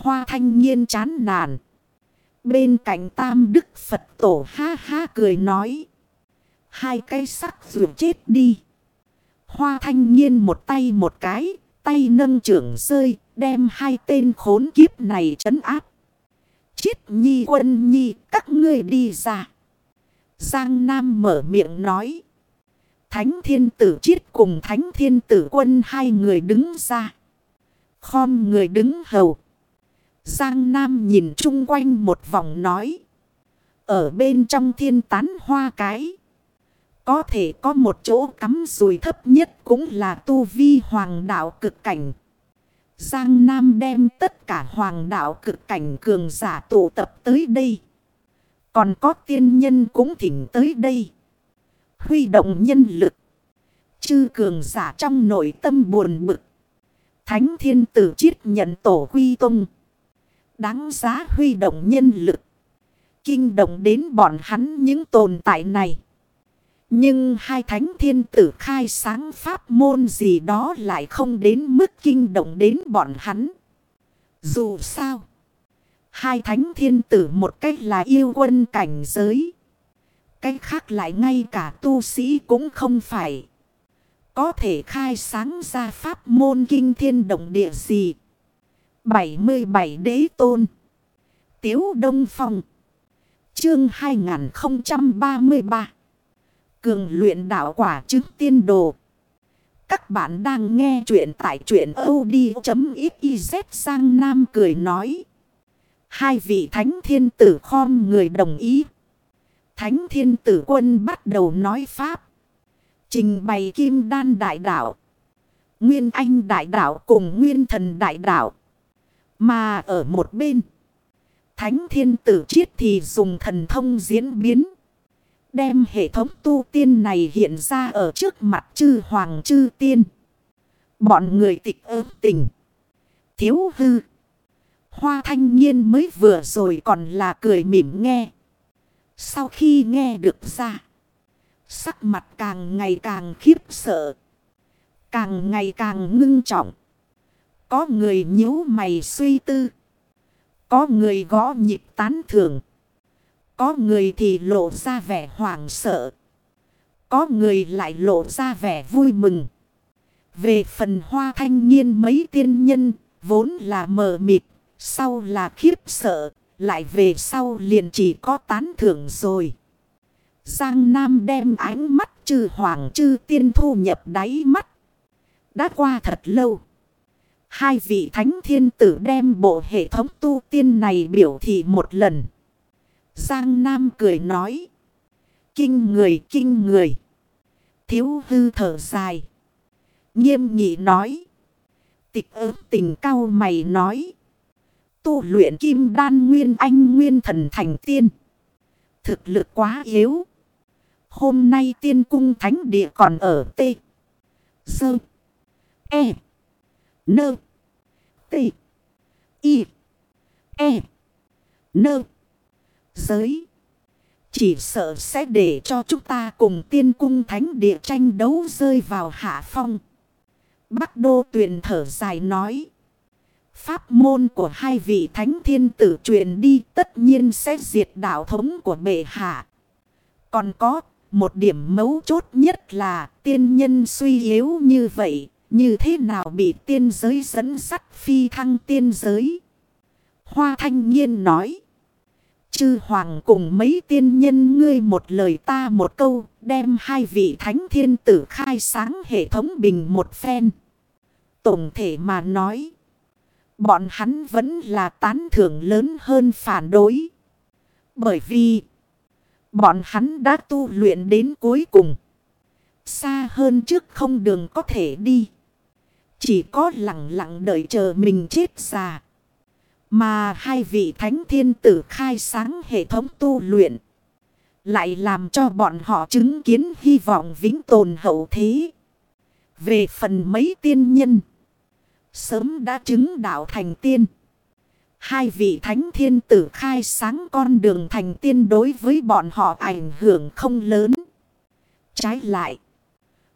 Hoa thanh nhiên chán nản. Bên cạnh tam đức Phật tổ ha ha cười nói. Hai cây sắc rượu chết đi. Hoa thanh nhiên một tay một cái, tay nâng trưởng rơi, đem hai tên khốn kiếp này trấn áp. Chiết nhi quân nhi, các ngươi đi ra. Giang Nam mở miệng nói. Thánh thiên tử chiết cùng thánh thiên tử quân hai người đứng ra. Khom người đứng hầu. Giang Nam nhìn chung quanh một vòng nói. Ở bên trong thiên tán hoa cái. Có thể có một chỗ cắm rùi thấp nhất cũng là tu vi hoàng đạo cực cảnh. Giang Nam đem tất cả hoàng đạo cực cảnh cường giả tụ tập tới đây. Còn có tiên nhân cũng thỉnh tới đây. Huy động nhân lực. Chư cường giả trong nội tâm buồn bực. Thánh thiên tử chiết nhận tổ huy tông. Đáng giá huy động nhân lực. Kinh động đến bọn hắn những tồn tại này. Nhưng hai thánh thiên tử khai sáng pháp môn gì đó lại không đến mức kinh động đến bọn hắn. Dù sao. Hai thánh thiên tử một cách là yêu quân cảnh giới. Cách khác lại ngay cả tu sĩ cũng không phải. Có thể khai sáng ra pháp môn kinh thiên động địa gì. 77 đế tôn. Tiếu Đông Phong. Chương 2033. Cường luyện đạo quả chứng tiên đồ. Các bạn đang nghe chuyện tại chuyện od.xyz sang Nam cười nói. Hai vị thánh thiên tử khom người đồng ý. Thánh thiên tử quân bắt đầu nói Pháp. Trình bày kim đan đại đạo. Nguyên anh đại đạo cùng nguyên thần đại đạo. Mà ở một bên. Thánh thiên tử chiết thì dùng thần thông diễn biến. Đem hệ thống tu tiên này hiện ra ở trước mặt chư hoàng chư tiên. Bọn người tịch ớt tình. Thiếu hư. Hoa thanh niên mới vừa rồi còn là cười mỉm nghe. Sau khi nghe được ra. Sắc mặt càng ngày càng khiếp sợ. Càng ngày càng ngưng trọng. Có người nhíu mày suy tư. Có người gõ nhịp tán thưởng. Có người thì lộ ra vẻ hoảng sợ. Có người lại lộ ra vẻ vui mừng. Về phần hoa thanh niên mấy tiên nhân, vốn là mờ mịt, sau là khiếp sợ, lại về sau liền chỉ có tán thưởng rồi. Giang Nam đem ánh mắt chư hoàng chư tiên thu nhập đáy mắt. Đã qua thật lâu. Hai vị thánh thiên tử đem bộ hệ thống tu tiên này biểu thị một lần. Giang Nam cười nói. Kinh người kinh người. Thiếu hư thở dài. Nghiêm nghị nói. Tịch ớt tình cao mày nói. Tu luyện kim đan nguyên anh nguyên thần thành tiên. Thực lực quá yếu. Hôm nay tiên cung thánh địa còn ở T. Sơ. E. Nơ. T. Y. E. Nơ. Giới. Chỉ sợ sẽ để cho chúng ta cùng tiên cung thánh địa tranh đấu rơi vào hạ phong. Bắc đô tuyền thở dài nói. Pháp môn của hai vị thánh thiên tử truyền đi tất nhiên sẽ diệt đạo thống của bệ hạ. Còn có, một điểm mấu chốt nhất là tiên nhân suy yếu như vậy. Như thế nào bị tiên giới dẫn sắt phi thăng tiên giới? Hoa thanh nhiên nói. Chư hoàng cùng mấy tiên nhân ngươi một lời ta một câu. Đem hai vị thánh thiên tử khai sáng hệ thống bình một phen. Tổng thể mà nói. Bọn hắn vẫn là tán thưởng lớn hơn phản đối. Bởi vì. Bọn hắn đã tu luyện đến cuối cùng. Xa hơn trước không đường có thể đi. Chỉ có lặng lặng đợi chờ mình chết già. Mà hai vị thánh thiên tử khai sáng hệ thống tu luyện. Lại làm cho bọn họ chứng kiến hy vọng vĩnh tồn hậu thế. Về phần mấy tiên nhân. Sớm đã chứng đạo thành tiên. Hai vị thánh thiên tử khai sáng con đường thành tiên đối với bọn họ ảnh hưởng không lớn. Trái lại.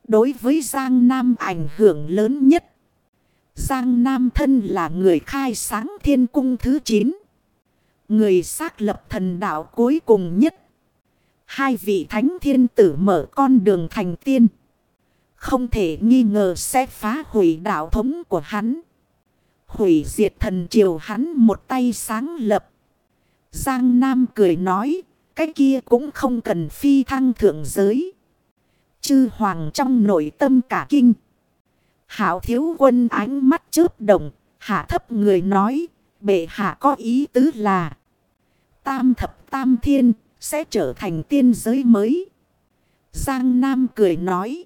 Đối với Giang Nam ảnh hưởng lớn nhất. Giang Nam thân là người khai sáng thiên cung thứ 9. Người xác lập thần đạo cuối cùng nhất. Hai vị thánh thiên tử mở con đường thành tiên. Không thể nghi ngờ sẽ phá hủy đạo thống của hắn. Hủy diệt thần triều hắn một tay sáng lập. Giang Nam cười nói. Cái kia cũng không cần phi thăng thượng giới. Chư hoàng trong nội tâm cả kinh. Hảo thiếu quân ánh mắt chớp đồng Hạ thấp người nói. Bệ hạ có ý tứ là. Tam thập tam thiên sẽ trở thành tiên giới mới. Giang Nam cười nói.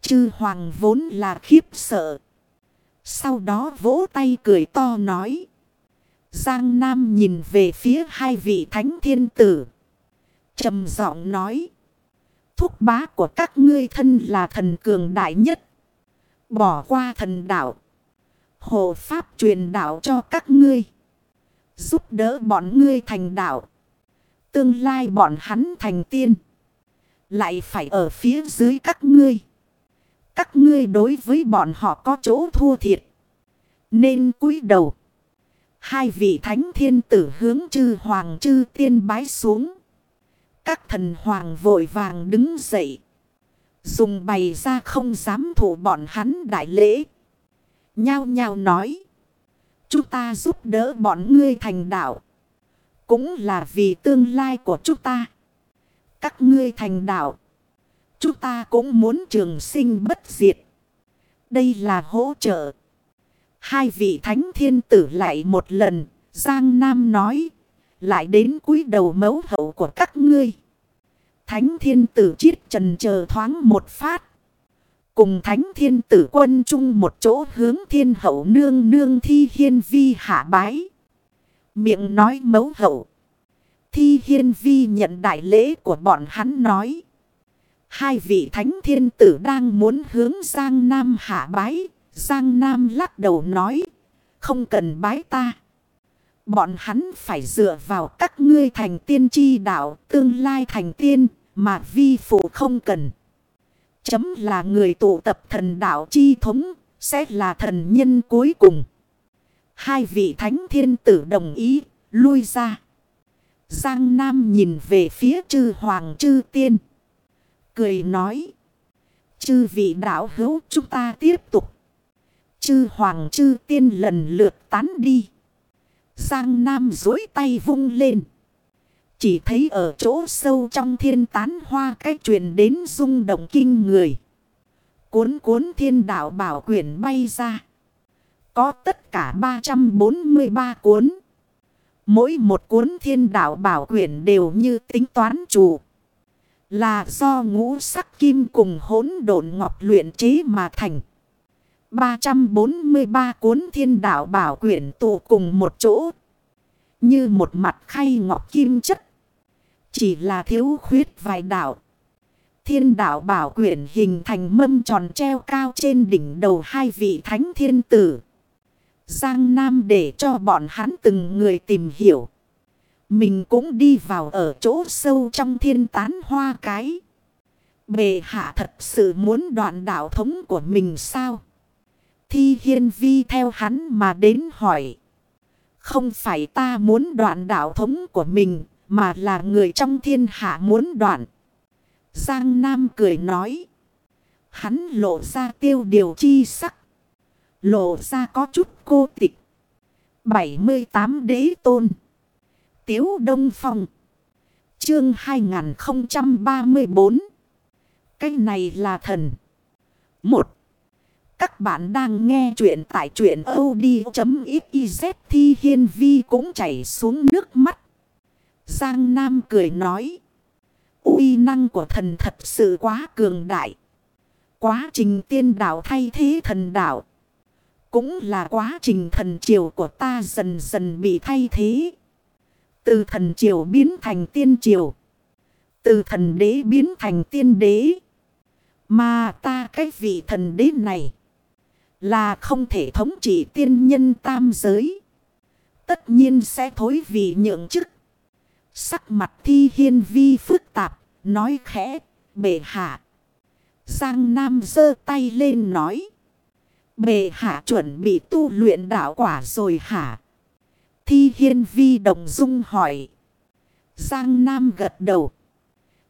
Chư hoàng vốn là khiếp sợ. Sau đó vỗ tay cười to nói. Giang Nam nhìn về phía hai vị thánh thiên tử. trầm giọng nói. Thúc bá của các ngươi thân là thần cường đại nhất. Bỏ qua thần đạo. Hộ pháp truyền đạo cho các ngươi. Giúp đỡ bọn ngươi thành đạo. Tương lai bọn hắn thành tiên. Lại phải ở phía dưới các ngươi. Các ngươi đối với bọn họ có chỗ thua thiệt. Nên cúi đầu. Hai vị thánh thiên tử hướng chư hoàng chư tiên bái xuống. Các thần hoàng vội vàng đứng dậy. Dùng bày ra không dám thủ bọn hắn đại lễ. Nhao nhao nói. Chúng ta giúp đỡ bọn ngươi thành đạo. Cũng là vì tương lai của chúng ta. Các ngươi thành đạo. Chúng ta cũng muốn trường sinh bất diệt. Đây là hỗ trợ. Hai vị thánh thiên tử lại một lần. Giang Nam nói. Lại đến cúi đầu mấu hậu của các ngươi. Thánh thiên tử chiết trần chờ thoáng một phát. Cùng thánh thiên tử quân chung một chỗ hướng thiên hậu nương nương thi hiên vi hạ bái. Miệng nói mấu hậu. Thi hiên vi nhận đại lễ của bọn hắn nói. Hai vị thánh thiên tử đang muốn hướng Giang Nam hạ bái. Giang Nam lắc đầu nói. Không cần bái ta. Bọn hắn phải dựa vào các ngươi thành tiên tri đạo, tương lai thành tiên mà vi phụ không cần. Chấm là người tụ tập thần đạo chi thống, sẽ là thần nhân cuối cùng. Hai vị thánh thiên tử đồng ý, lui ra. Giang Nam nhìn về phía chư hoàng chư tiên. Cười nói. Chư vị đạo hữu chúng ta tiếp tục. Chư hoàng chư tiên lần lượt tán đi. Giang Nam dối tay vung lên. Chỉ thấy ở chỗ sâu trong thiên tán hoa cách truyền đến rung động kinh người. Cuốn cuốn thiên đạo bảo quyển bay ra. Có tất cả 343 cuốn. Mỗi một cuốn thiên đạo bảo quyển đều như tính toán chủ. Là do ngũ sắc kim cùng hỗn độn ngọc luyện chế mà thành. 343 cuốn thiên đạo bảo quyển tụ cùng một chỗ. Như một mặt khay ngọc kim chất. Chỉ là thiếu khuyết vài đạo. Thiên đạo bảo quyển hình thành mâm tròn treo cao trên đỉnh đầu hai vị thánh thiên tử. Giang Nam để cho bọn hắn từng người tìm hiểu. Mình cũng đi vào ở chỗ sâu trong thiên tán hoa cái. Bề hạ thật sự muốn đoạn đạo thống của mình sao? Thi hiên vi theo hắn mà đến hỏi. Không phải ta muốn đoạn đạo thống của mình mà là người trong thiên hạ muốn đoạn. Giang Nam cười nói. Hắn lộ ra tiêu điều chi sắc. Lộ ra có chút cô tịch. 78 đế tôn. Tiếu Đông Phong. Chương 2034. Cái này là thần. 1. Các bạn đang nghe chuyện tại chuyện od.xyz thi hiên vi cũng chảy xuống nước mắt. Giang Nam cười nói. uy năng của thần thật sự quá cường đại. Quá trình tiên đạo thay thế thần đạo. Cũng là quá trình thần triều của ta dần dần bị thay thế. Từ thần triều biến thành tiên triều. Từ thần đế biến thành tiên đế. Mà ta cái vị thần đế này. Là không thể thống trị tiên nhân tam giới. Tất nhiên sẽ thối vì nhượng chức. Sắc mặt thi hiên vi phức tạp. Nói khẽ. Bệ hạ. Giang Nam giơ tay lên nói. Bệ hạ chuẩn bị tu luyện đạo quả rồi hả? Thi hiên vi đồng dung hỏi. Giang Nam gật đầu.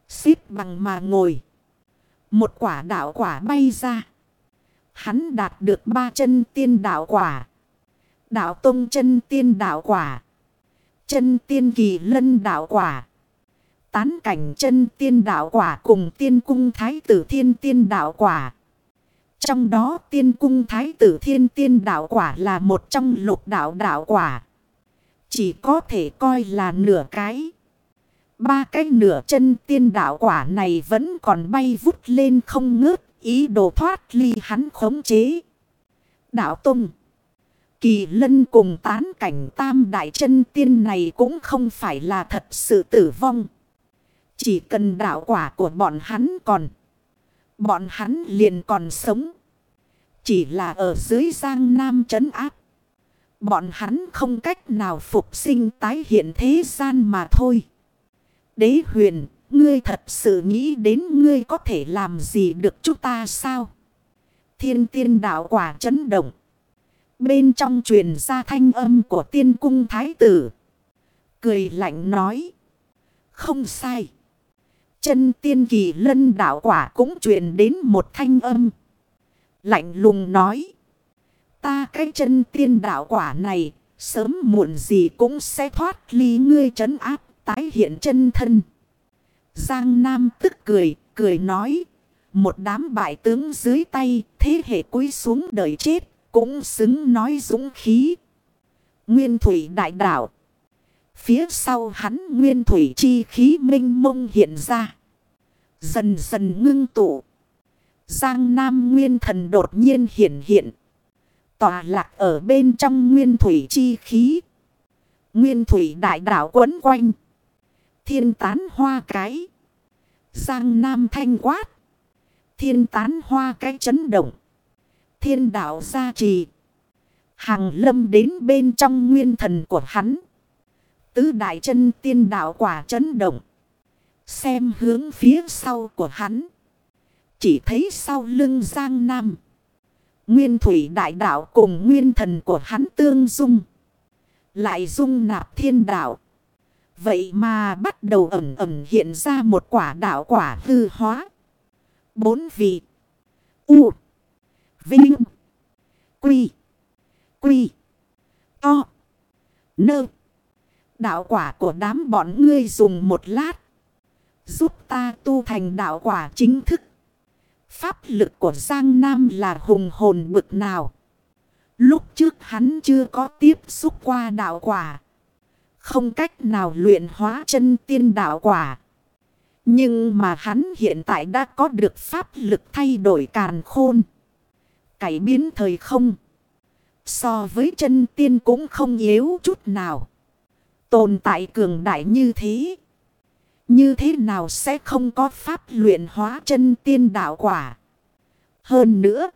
Xếp bằng mà ngồi. Một quả đạo quả bay ra. Hắn đạt được ba chân tiên đạo quả. Đạo tông chân tiên đạo quả. Chân tiên kỳ lân đạo quả. Tán cảnh chân tiên đạo quả cùng tiên cung thái tử thiên tiên đạo quả. Trong đó tiên cung thái tử thiên tiên đạo quả là một trong lục đạo đạo quả. Chỉ có thể coi là nửa cái. Ba cái nửa chân tiên đạo quả này vẫn còn bay vút lên không ngớt. Ý đồ thoát ly hắn khống chế. Đạo Tông. Kỳ lân cùng tán cảnh tam đại chân tiên này cũng không phải là thật sự tử vong. Chỉ cần đạo quả của bọn hắn còn. Bọn hắn liền còn sống. Chỉ là ở dưới giang nam trấn áp. Bọn hắn không cách nào phục sinh tái hiện thế gian mà thôi. Đế huyền, ngươi thật sự nghĩ đến ngươi có thể làm gì được chúng ta sao? Thiên tiên đạo quả chấn động. Bên trong truyền ra thanh âm của tiên cung thái tử. Cười lạnh nói. Không sai. Chân tiên kỳ lân đạo quả cũng truyền đến một thanh âm. Lạnh lùng nói. Ta cái chân tiên đạo quả này, sớm muộn gì cũng sẽ thoát ly ngươi trấn áp, tái hiện chân thân. Giang Nam tức cười, cười nói. Một đám bại tướng dưới tay, thế hệ cúi xuống đời chết, cũng xứng nói dũng khí. Nguyên thủy đại đạo. Phía sau hắn nguyên thủy chi khí minh mông hiện ra. Dần dần ngưng tụ. Giang Nam Nguyên thần đột nhiên hiện hiện. Tòa lạc ở bên trong nguyên thủy chi khí. Nguyên thủy đại đảo quấn quanh. Thiên tán hoa cái. Giang Nam thanh quát. Thiên tán hoa cái chấn động. Thiên đạo gia trì. Hàng lâm đến bên trong nguyên thần của hắn. Tứ đại chân tiên đạo quả chấn động. Xem hướng phía sau của hắn. Chỉ thấy sau lưng Giang Nam. Nguyên thủy đại đạo cùng nguyên thần của hắn tương dung. Lại dung nạp thiên đạo. Vậy mà bắt đầu ẩm ẩm hiện ra một quả đạo quả hư hóa. Bốn vị. U. Vinh. Quy. Quy. To. Nơ. Đạo quả của đám bọn ngươi dùng một lát. Giúp ta tu thành đạo quả chính thức. Pháp lực của Giang Nam là hùng hồn bực nào. Lúc trước hắn chưa có tiếp xúc qua đạo quả. Không cách nào luyện hóa chân tiên đạo quả. Nhưng mà hắn hiện tại đã có được pháp lực thay đổi càn khôn. Cải biến thời không. So với chân tiên cũng không yếu chút nào. Tồn tại cường đại như thế. Như thế nào sẽ không có pháp luyện hóa chân tiên đạo quả. Hơn nữa.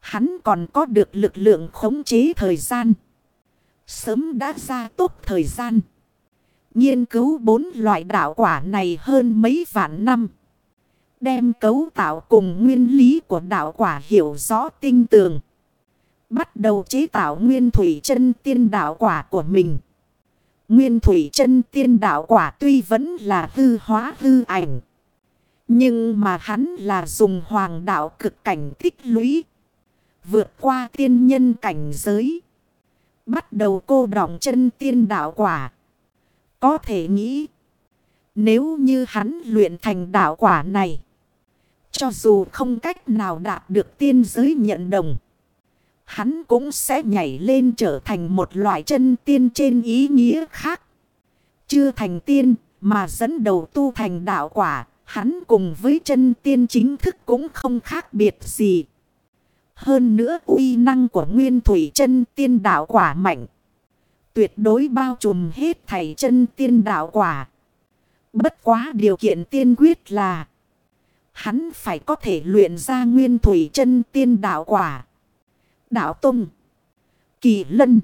Hắn còn có được lực lượng khống chế thời gian. Sớm đã ra tốt thời gian. Nghiên cứu bốn loại đạo quả này hơn mấy vạn năm. Đem cấu tạo cùng nguyên lý của đạo quả hiểu rõ tinh tường. Bắt đầu chế tạo nguyên thủy chân tiên đạo quả của mình. Nguyên thủy chân tiên đạo quả tuy vẫn là hư hóa hư ảnh. Nhưng mà hắn là dùng hoàng đạo cực cảnh tích lũy. Vượt qua tiên nhân cảnh giới. Bắt đầu cô đọng chân tiên đạo quả. Có thể nghĩ. Nếu như hắn luyện thành đạo quả này. Cho dù không cách nào đạt được tiên giới nhận đồng. Hắn cũng sẽ nhảy lên trở thành một loại chân tiên trên ý nghĩa khác. Chưa thành tiên mà dẫn đầu tu thành đạo quả. Hắn cùng với chân tiên chính thức cũng không khác biệt gì. Hơn nữa uy năng của nguyên thủy chân tiên đạo quả mạnh. Tuyệt đối bao trùm hết thảy chân tiên đạo quả. Bất quá điều kiện tiên quyết là. Hắn phải có thể luyện ra nguyên thủy chân tiên đạo quả. Đạo Tông. Kỳ Lân.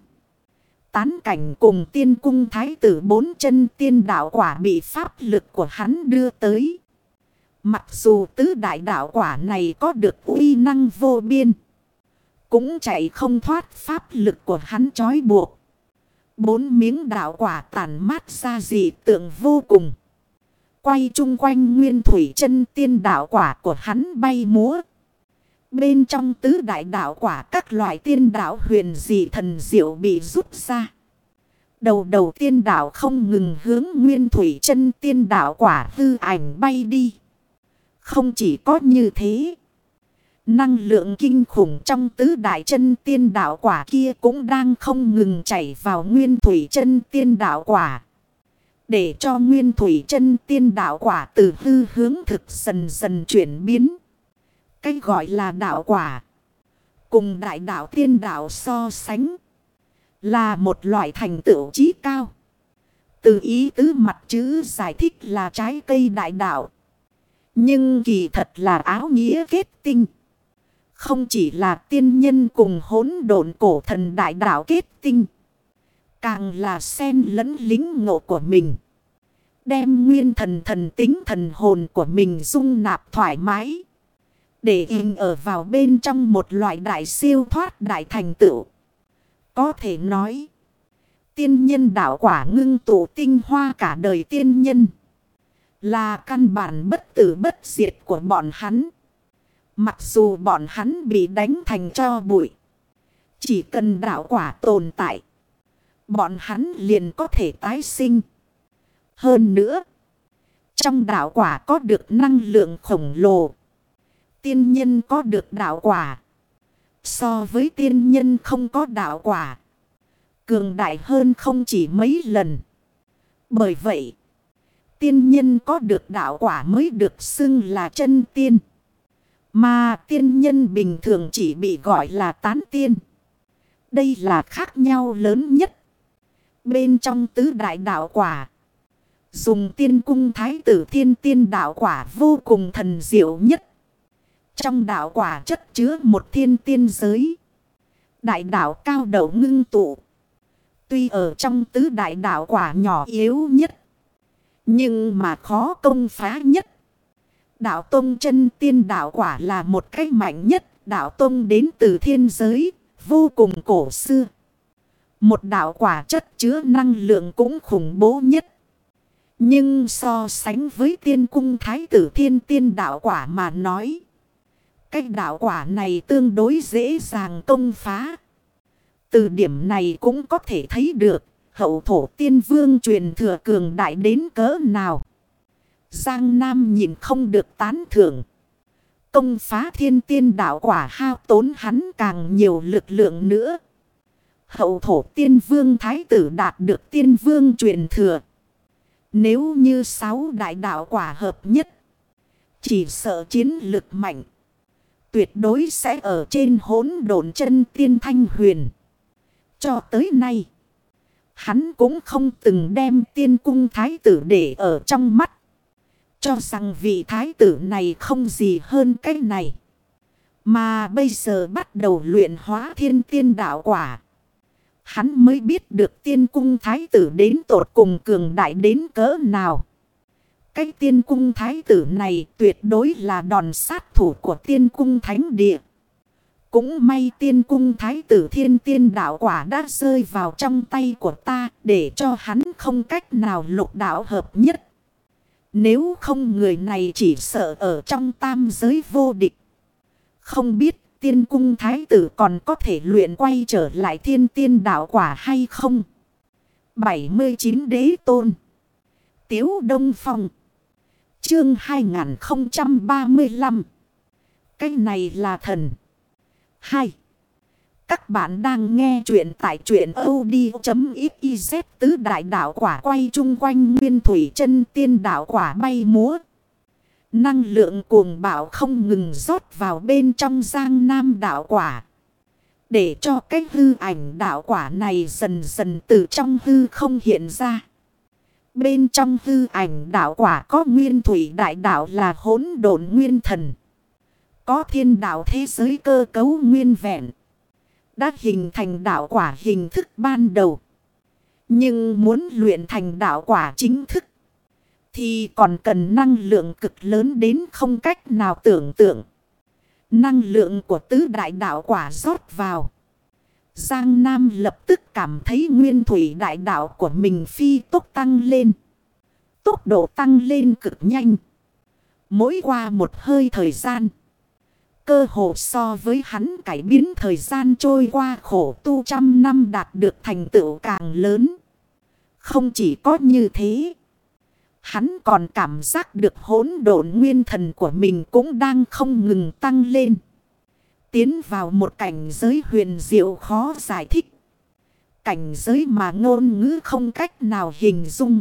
Tán cảnh cùng tiên cung thái tử bốn chân tiên đạo quả bị pháp lực của hắn đưa tới. Mặc dù tứ đại đạo quả này có được uy năng vô biên. Cũng chạy không thoát pháp lực của hắn trói buộc. Bốn miếng đạo quả tản mát ra dị tượng vô cùng. Quay chung quanh nguyên thủy chân tiên đạo quả của hắn bay múa. Bên trong tứ đại đạo quả các loại tiên đạo huyền dị thần diệu bị rút ra. Đầu đầu tiên đạo không ngừng hướng nguyên thủy chân tiên đạo quả hư ảnh bay đi. Không chỉ có như thế. Năng lượng kinh khủng trong tứ đại chân tiên đạo quả kia cũng đang không ngừng chảy vào nguyên thủy chân tiên đạo quả. Để cho nguyên thủy chân tiên đạo quả từ hư hướng thực dần dần chuyển biến. cách gọi là đạo quả. Cùng đại đạo tiên đạo so sánh. Là một loại thành tựu trí cao. Từ ý tứ mặt chữ giải thích là trái cây đại đạo. Nhưng kỳ thật là áo nghĩa kết tinh. Không chỉ là tiên nhân cùng hỗn độn cổ thần đại đạo kết tinh. Càng là sen lẫn lính ngộ của mình. Đem nguyên thần thần tính thần hồn của mình dung nạp thoải mái. Để in ở vào bên trong một loại đại siêu thoát đại thành tựu. Có thể nói. Tiên nhân đạo quả ngưng tụ tinh hoa cả đời tiên nhân. Là căn bản bất tử bất diệt của bọn hắn. Mặc dù bọn hắn bị đánh thành cho bụi. Chỉ cần đạo quả tồn tại. Bọn hắn liền có thể tái sinh. Hơn nữa. Trong đạo quả có được năng lượng khổng lồ. Tiên nhân có được đạo quả. So với tiên nhân không có đạo quả. Cường đại hơn không chỉ mấy lần. Bởi vậy. Tiên nhân có được đạo quả mới được xưng là chân tiên. Mà tiên nhân bình thường chỉ bị gọi là tán tiên. Đây là khác nhau lớn nhất. Bên trong tứ đại đạo quả. Dùng tiên cung thái tử thiên tiên đạo quả vô cùng thần diệu nhất. Trong đạo quả chất chứa một thiên tiên giới. Đại đạo cao đầu ngưng tụ. Tuy ở trong tứ đại đạo quả nhỏ yếu nhất. Nhưng mà khó công phá nhất. Đạo Tông chân tiên đạo quả là một cách mạnh nhất. Đạo Tông đến từ thiên giới, vô cùng cổ xưa. Một đạo quả chất chứa năng lượng cũng khủng bố nhất. Nhưng so sánh với tiên cung thái tử thiên tiên đạo quả mà nói. Cách đạo quả này tương đối dễ dàng công phá. Từ điểm này cũng có thể thấy được, hậu thổ tiên vương truyền thừa cường đại đến cỡ nào. Giang Nam nhìn không được tán thưởng. Công phá thiên tiên đạo quả hao tốn hắn càng nhiều lực lượng nữa. Hậu thổ tiên vương thái tử đạt được tiên vương truyền thừa. Nếu như sáu đại đạo quả hợp nhất. Chỉ sợ chiến lực mạnh. Tuyệt đối sẽ ở trên hốn độn chân tiên thanh huyền. Cho tới nay. Hắn cũng không từng đem tiên cung thái tử để ở trong mắt. Cho rằng vị thái tử này không gì hơn cái này. Mà bây giờ bắt đầu luyện hóa thiên tiên đạo quả. Hắn mới biết được tiên cung thái tử đến tột cùng cường đại đến cỡ nào. Cái tiên cung thái tử này tuyệt đối là đòn sát thủ của tiên cung thánh địa. Cũng may tiên cung thái tử thiên tiên đạo quả đã rơi vào trong tay của ta để cho hắn không cách nào lục đạo hợp nhất. Nếu không người này chỉ sợ ở trong tam giới vô địch. Không biết tiên cung thái tử còn có thể luyện quay trở lại thiên tiên đạo quả hay không? 79 đế tôn. Tiếu Đông Phong. Chương 2035. Cái này là thần. 2. Các bạn đang nghe chuyện tại chuyện od.xyz tứ đại đạo quả quay chung quanh nguyên thủy chân tiên đạo quả bay múa. Năng lượng cuồng bạo không ngừng rót vào bên trong giang nam đạo quả. Để cho cái hư ảnh đạo quả này dần dần từ trong hư không hiện ra. Bên trong hư ảnh đạo quả có nguyên thủy đại đạo là hỗn độn nguyên thần. Có thiên đạo thế giới cơ cấu nguyên vẹn. Đã hình thành đạo quả hình thức ban đầu. Nhưng muốn luyện thành đạo quả chính thức. Thì còn cần năng lượng cực lớn đến không cách nào tưởng tượng. Năng lượng của tứ đại đạo quả rót vào. Giang Nam lập tức cảm thấy nguyên thủy đại đạo của mình phi tốc tăng lên. Tốc độ tăng lên cực nhanh. Mỗi qua một hơi thời gian. Cơ hồ so với hắn cải biến thời gian trôi qua khổ tu trăm năm đạt được thành tựu càng lớn. Không chỉ có như thế. Hắn còn cảm giác được hỗn độn nguyên thần của mình cũng đang không ngừng tăng lên. Tiến vào một cảnh giới huyền diệu khó giải thích. Cảnh giới mà ngôn ngữ không cách nào hình dung.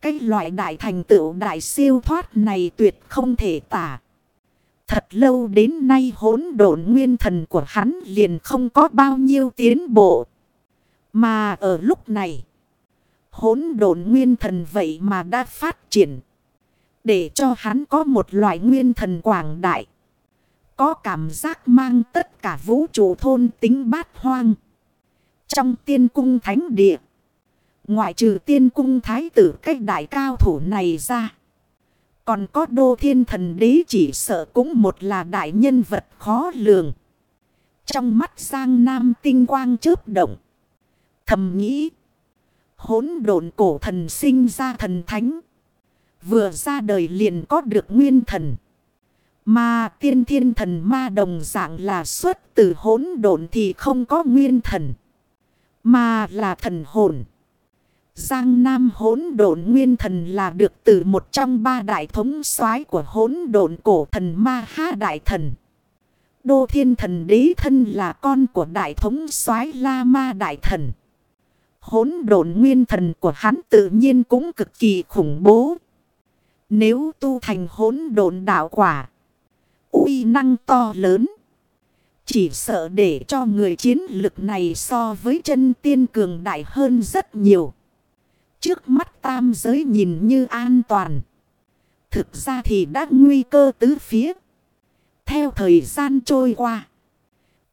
Cái loại đại thành tựu đại siêu thoát này tuyệt không thể tả. Thật lâu đến nay hỗn độn nguyên thần của hắn liền không có bao nhiêu tiến bộ. Mà ở lúc này, hỗn độn nguyên thần vậy mà đã phát triển. Để cho hắn có một loại nguyên thần quảng đại. Có cảm giác mang tất cả vũ trụ thôn tính bát hoang. Trong tiên cung thánh địa. Ngoại trừ tiên cung thái tử cách đại cao thủ này ra. Còn có đô thiên thần đế chỉ sợ cũng một là đại nhân vật khó lường. Trong mắt sang Nam tinh quang chớp động. Thầm nghĩ. Hốn độn cổ thần sinh ra thần thánh. Vừa ra đời liền có được nguyên thần. Mà tiên thiên thần ma đồng dạng là xuất từ hốn độn thì không có nguyên thần. Mà là thần hồn. Giang Nam hỗn độn nguyên thần là được từ một trong ba đại thống soái của hỗn độn cổ thần ma ha đại thần. Đô thiên thần đế thân là con của đại thống soái la ma đại thần. Hỗn độn nguyên thần của hắn tự nhiên cũng cực kỳ khủng bố. Nếu tu thành hỗn độn đạo quả, uy năng to lớn. Chỉ sợ để cho người chiến lực này so với chân tiên cường đại hơn rất nhiều. Trước mắt tam giới nhìn như an toàn. Thực ra thì đã nguy cơ tứ phía. Theo thời gian trôi qua.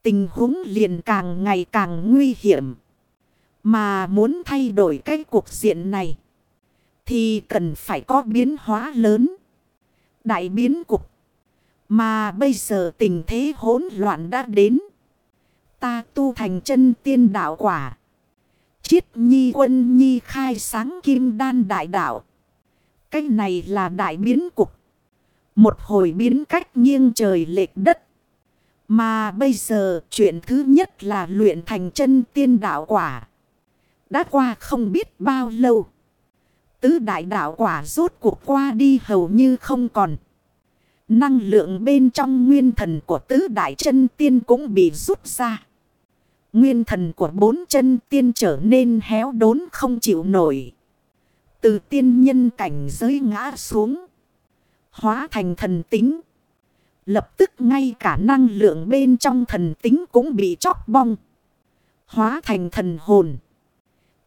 Tình huống liền càng ngày càng nguy hiểm. Mà muốn thay đổi cái cuộc diện này. Thì cần phải có biến hóa lớn. Đại biến cục. Mà bây giờ tình thế hỗn loạn đã đến. Ta tu thành chân tiên đạo quả. Chiết nhi quân nhi khai sáng kim đan đại đạo. Cái này là đại biến cục. Một hồi biến cách nghiêng trời lệch đất. Mà bây giờ chuyện thứ nhất là luyện thành chân tiên đạo quả. Đã qua không biết bao lâu. Tứ đại đạo quả rốt cuộc qua đi hầu như không còn. Năng lượng bên trong nguyên thần của tứ đại chân tiên cũng bị rút ra. Nguyên thần của bốn chân tiên trở nên héo đốn không chịu nổi. Từ tiên nhân cảnh giới ngã xuống. Hóa thành thần tính. Lập tức ngay cả năng lượng bên trong thần tính cũng bị chóc bong. Hóa thành thần hồn.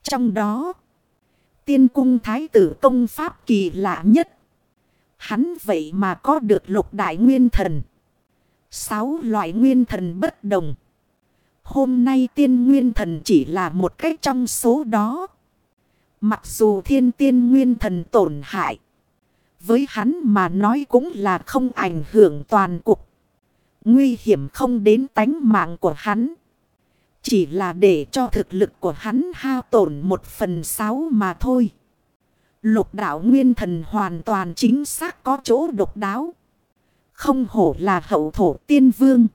Trong đó. Tiên cung thái tử công pháp kỳ lạ nhất. Hắn vậy mà có được lục đại nguyên thần. Sáu loại nguyên thần bất đồng. Hôm nay tiên nguyên thần chỉ là một cách trong số đó. Mặc dù thiên tiên nguyên thần tổn hại. Với hắn mà nói cũng là không ảnh hưởng toàn cục. Nguy hiểm không đến tánh mạng của hắn. Chỉ là để cho thực lực của hắn hao tổn một phần sáu mà thôi. Lục đạo nguyên thần hoàn toàn chính xác có chỗ độc đáo. Không hổ là hậu thổ tiên vương.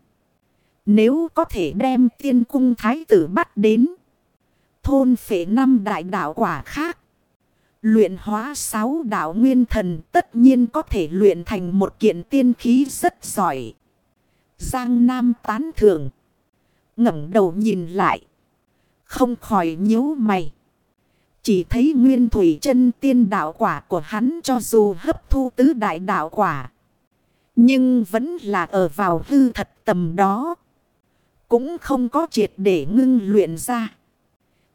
Nếu có thể đem tiên cung thái tử bắt đến. Thôn phệ năm đại đạo quả khác. Luyện hóa sáu đạo nguyên thần tất nhiên có thể luyện thành một kiện tiên khí rất giỏi. Giang Nam tán thưởng ngẩng đầu nhìn lại. Không khỏi nhíu mày. Chỉ thấy nguyên thủy chân tiên đạo quả của hắn cho dù hấp thu tứ đại đạo quả. Nhưng vẫn là ở vào hư thật tầm đó. Cũng không có triệt để ngưng luyện ra.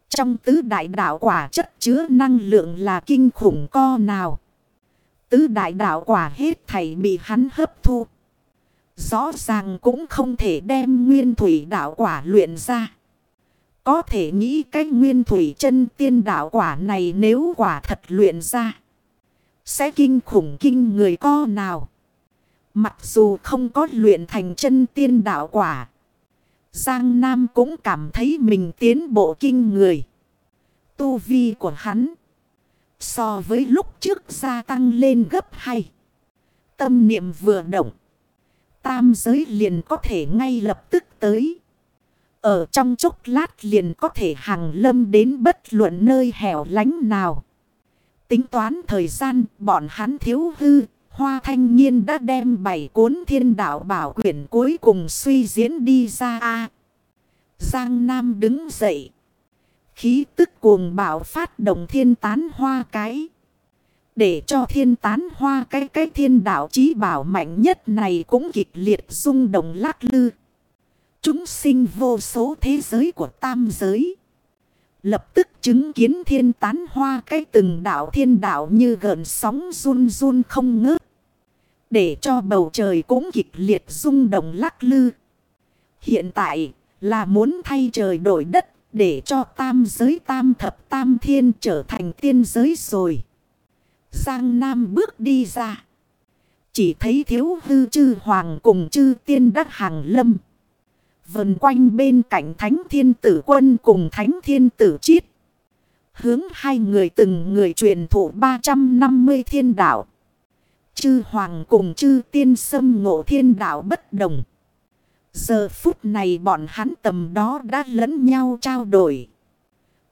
Trong tứ đại đạo quả chất chứa năng lượng là kinh khủng co nào. Tứ đại đạo quả hết thảy bị hắn hấp thu. Rõ ràng cũng không thể đem nguyên thủy đạo quả luyện ra. Có thể nghĩ cái nguyên thủy chân tiên đạo quả này nếu quả thật luyện ra. Sẽ kinh khủng kinh người co nào. Mặc dù không có luyện thành chân tiên đạo quả. Giang Nam cũng cảm thấy mình tiến bộ kinh người. Tu vi của hắn. So với lúc trước gia tăng lên gấp hay. Tâm niệm vừa động. Tam giới liền có thể ngay lập tức tới. Ở trong chốc lát liền có thể hàng lâm đến bất luận nơi hẻo lánh nào. Tính toán thời gian, bọn hắn thiếu hư. Hoa thanh niên đã đem bảy cuốn thiên đạo bảo quyển cuối cùng suy diễn đi ra. a Giang Nam đứng dậy. Khí tức cuồng bạo phát động thiên tán hoa cái. Để cho thiên tán hoa cái cái thiên đạo chí bảo mạnh nhất này cũng kịch liệt rung động lắc lư. Chúng sinh vô số thế giới của tam giới. Lập tức chứng kiến thiên tán hoa cái từng đạo thiên đạo như gợn sóng run run không ngớt. Để cho bầu trời cũng kịch liệt rung động lắc lư. Hiện tại là muốn thay trời đổi đất để cho tam giới tam thập tam thiên trở thành tiên giới rồi. Giang Nam bước đi ra. Chỉ thấy thiếu hư chư hoàng cùng chư tiên đắc hàng lâm. Vần quanh bên cạnh thánh thiên tử quân cùng thánh thiên tử chiết. Hướng hai người từng người truyền thụ 350 thiên đạo. Chư hoàng cùng chư tiên xâm ngộ thiên đạo bất đồng. Giờ phút này bọn hắn tầm đó đã lẫn nhau trao đổi.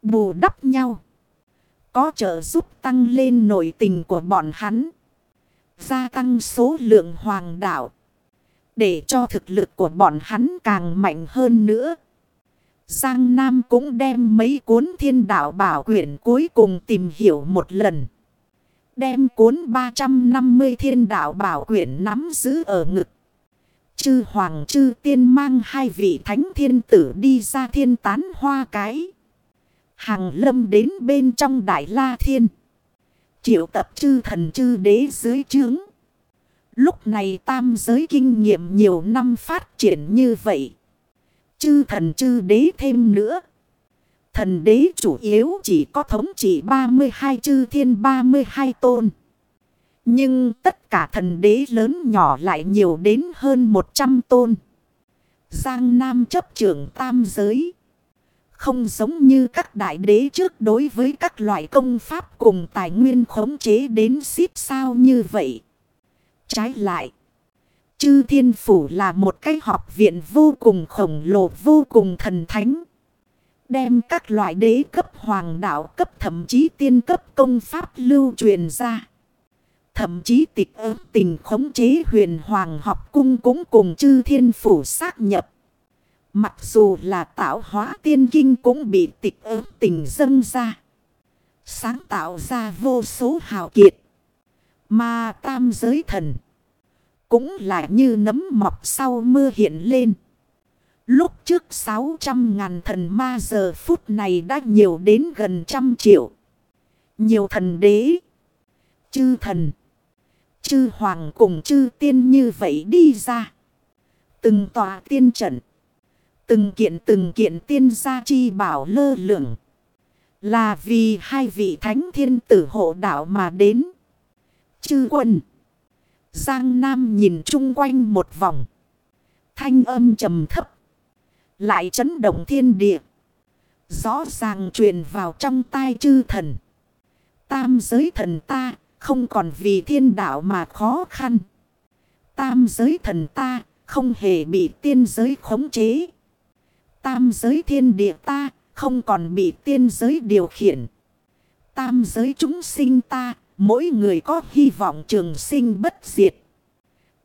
Bù đắp nhau. Có trợ giúp tăng lên nội tình của bọn hắn. Gia tăng số lượng hoàng đạo. Để cho thực lực của bọn hắn càng mạnh hơn nữa. Giang Nam cũng đem mấy cuốn thiên đạo bảo quyển cuối cùng tìm hiểu một lần. Đem cuốn 350 thiên đạo bảo quyển nắm giữ ở ngực. Chư hoàng chư tiên mang hai vị thánh thiên tử đi ra thiên tán hoa cái. Hàng lâm đến bên trong đại la thiên. Triệu tập chư thần chư đế dưới trướng. Lúc này tam giới kinh nghiệm nhiều năm phát triển như vậy. Chư thần chư đế thêm nữa. Thần đế chủ yếu chỉ có thống trị 32 chư thiên 32 tôn. Nhưng tất cả thần đế lớn nhỏ lại nhiều đến hơn 100 tôn. Giang Nam chấp trưởng tam giới. Không giống như các đại đế trước đối với các loại công pháp cùng tài nguyên khống chế đến xít sao như vậy. Trái lại. Chư Thiên Phủ là một cái học viện vô cùng khổng lồ, vô cùng thần thánh. Đem các loại đế cấp hoàng đạo, cấp thậm chí tiên cấp công pháp lưu truyền ra. Thậm chí tịch ớt tình khống chế huyền hoàng học cung cũng cùng chư thiên phủ xác nhập. Mặc dù là tạo hóa tiên kinh cũng bị tịch ớt tình dâng ra. Sáng tạo ra vô số hào kiệt. Mà tam giới thần. Cũng là như nấm mọc sau mưa hiện lên. Lúc trước 600 ngàn thần ma giờ phút này đã nhiều đến gần trăm triệu. Nhiều thần đế. Chư thần, chư hoàng cùng chư tiên như vậy đi ra. Từng tòa tiên trận. Từng kiện từng kiện tiên gia chi bảo lơ lửng. Là vì hai vị thánh thiên tử hộ đạo mà đến. Chư quân. Giang Nam nhìn chung quanh một vòng. Thanh âm trầm thấp. Lại chấn động thiên địa. Rõ ràng truyền vào trong tai chư thần. Tam giới thần ta không còn vì thiên đạo mà khó khăn. Tam giới thần ta không hề bị tiên giới khống chế. Tam giới thiên địa ta không còn bị tiên giới điều khiển. Tam giới chúng sinh ta, mỗi người có hy vọng trường sinh bất diệt.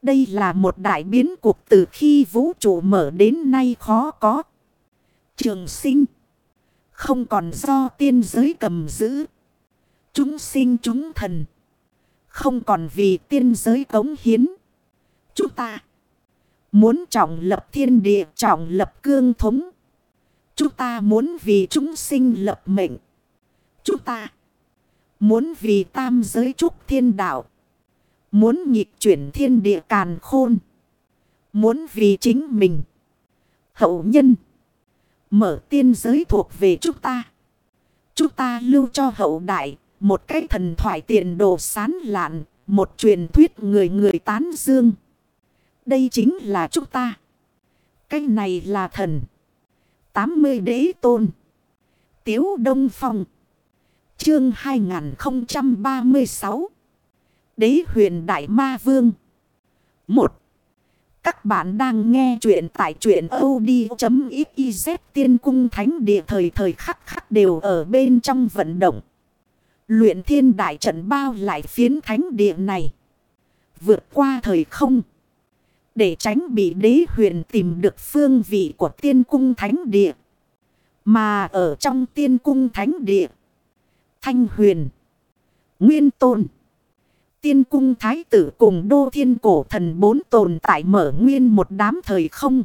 Đây là một đại biến cuộc từ khi vũ trụ mở đến nay khó có. Trường sinh không còn do tiên giới cầm giữ. Chúng sinh chúng thần. Không còn vì tiên giới cống hiến. Chúng ta muốn trọng lập thiên địa trọng lập cương thống. Chúng ta muốn vì chúng sinh lập mệnh. Chúng ta muốn vì tam giới trúc thiên đạo. Muốn nhịp chuyển thiên địa càn khôn. Muốn vì chính mình. Hậu nhân. Mở tiên giới thuộc về chúng ta. Chúng ta lưu cho hậu đại một cái thần thoại tiền đồ sán lạn, một truyền thuyết người người tán dương. Đây chính là chúng ta. Cái này là thần. 80 đế tôn. Tiếu Đông Phong. Chương 2036. Đế huyền Đại Ma Vương. 1. Các bạn đang nghe chuyện tại chuyện od.xyz tiên cung thánh địa thời thời khắc khắc đều ở bên trong vận động. Luyện thiên đại trận bao lại phiến thánh địa này. Vượt qua thời không. Để tránh bị đế huyền tìm được phương vị của tiên cung thánh địa. Mà ở trong tiên cung thánh địa. Thanh huyền. Nguyên tôn. Tiên cung thái tử cùng đô thiên cổ thần bốn tồn tại mở nguyên một đám thời không.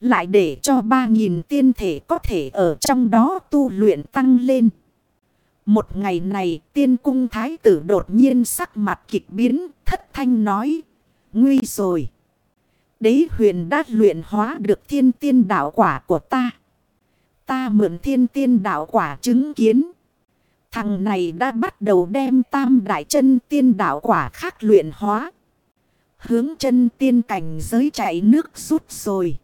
Lại để cho ba nghìn tiên thể có thể ở trong đó tu luyện tăng lên. Một ngày này, tiên cung thái tử đột nhiên sắc mặt kịch biến, thất thanh nói. Nguy rồi. Đế huyền đã luyện hóa được thiên tiên đạo quả của ta. Ta mượn thiên tiên đạo quả chứng kiến. Thằng này đã bắt đầu đem tam đại chân tiên đạo quả khác luyện hóa. Hướng chân tiên cảnh giới chạy nước rút rồi.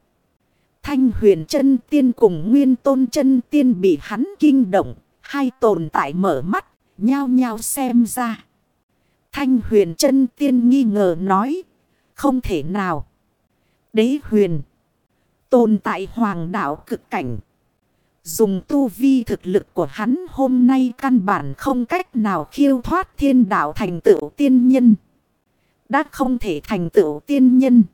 Thanh huyền chân tiên cùng nguyên tôn chân tiên bị hắn kinh động. Hai tồn tại mở mắt, nhao nhao xem ra. Thanh huyền chân tiên nghi ngờ nói. Không thể nào. Đế huyền. Tồn tại hoàng đạo cực cảnh. Dùng tu vi thực lực của hắn hôm nay căn bản không cách nào khiêu thoát thiên đạo thành tựu tiên nhân. Đã không thể thành tựu tiên nhân.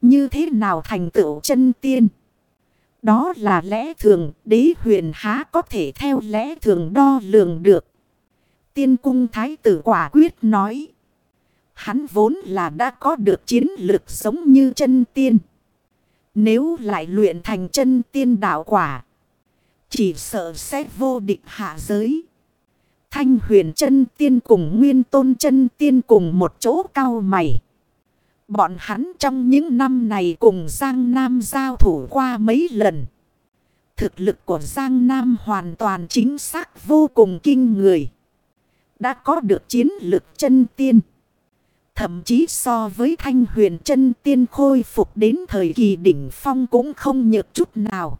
Như thế nào thành tựu chân tiên? Đó là lẽ thường, đế huyền há có thể theo lẽ thường đo lường được. Tiên cung thái tử quả quyết nói. Hắn vốn là đã có được chiến lược sống như chân tiên. Nếu lại luyện thành chân tiên đạo quả. Chỉ sợ sẽ vô địch hạ giới. Thanh huyền chân tiên cùng nguyên tôn chân tiên cùng một chỗ cao mày. Bọn hắn trong những năm này cùng Giang Nam giao thủ qua mấy lần. Thực lực của Giang Nam hoàn toàn chính xác vô cùng kinh người. Đã có được chiến lực chân tiên. Thậm chí so với thanh huyền chân tiên khôi phục đến thời kỳ đỉnh phong cũng không nhược chút nào.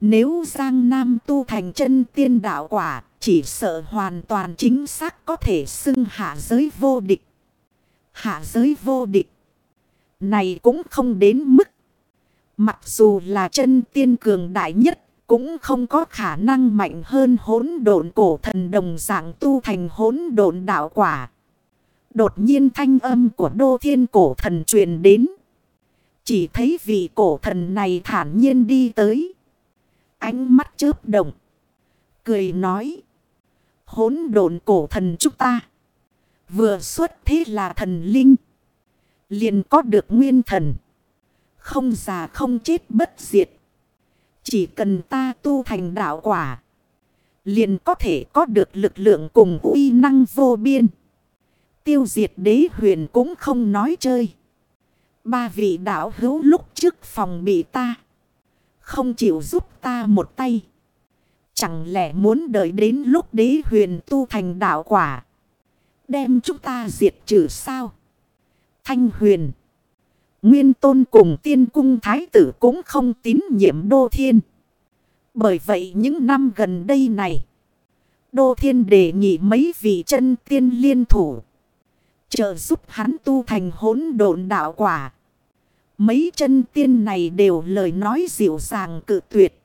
Nếu Giang Nam tu thành chân tiên đạo quả, chỉ sợ hoàn toàn chính xác có thể xưng hạ giới vô địch. Hạ giới vô địch. Này cũng không đến mức. Mặc dù là chân tiên cường đại nhất, cũng không có khả năng mạnh hơn hỗn độn cổ thần đồng dạng tu thành hỗn độn đạo quả. Đột nhiên thanh âm của đô thiên cổ thần truyền đến. Chỉ thấy vị cổ thần này thản nhiên đi tới. Ánh mắt chớp động. Cười nói. Hốn độn cổ thần chúng ta. Vừa xuất thế là thần linh. Liền có được nguyên thần. Không già không chết bất diệt. Chỉ cần ta tu thành đạo quả. Liền có thể có được lực lượng cùng uy năng vô biên. Tiêu diệt đế huyền cũng không nói chơi. Ba vị đạo hữu lúc trước phòng bị ta. Không chịu giúp ta một tay. Chẳng lẽ muốn đợi đến lúc đế huyền tu thành đạo quả. Đem chúng ta diệt trừ sao? Thanh huyền. Nguyên tôn cùng tiên cung thái tử cũng không tín nhiệm đô thiên. Bởi vậy những năm gần đây này. Đô thiên đề nghị mấy vị chân tiên liên thủ. Trợ giúp hắn tu thành hỗn độn đạo quả. Mấy chân tiên này đều lời nói dịu dàng cự tuyệt.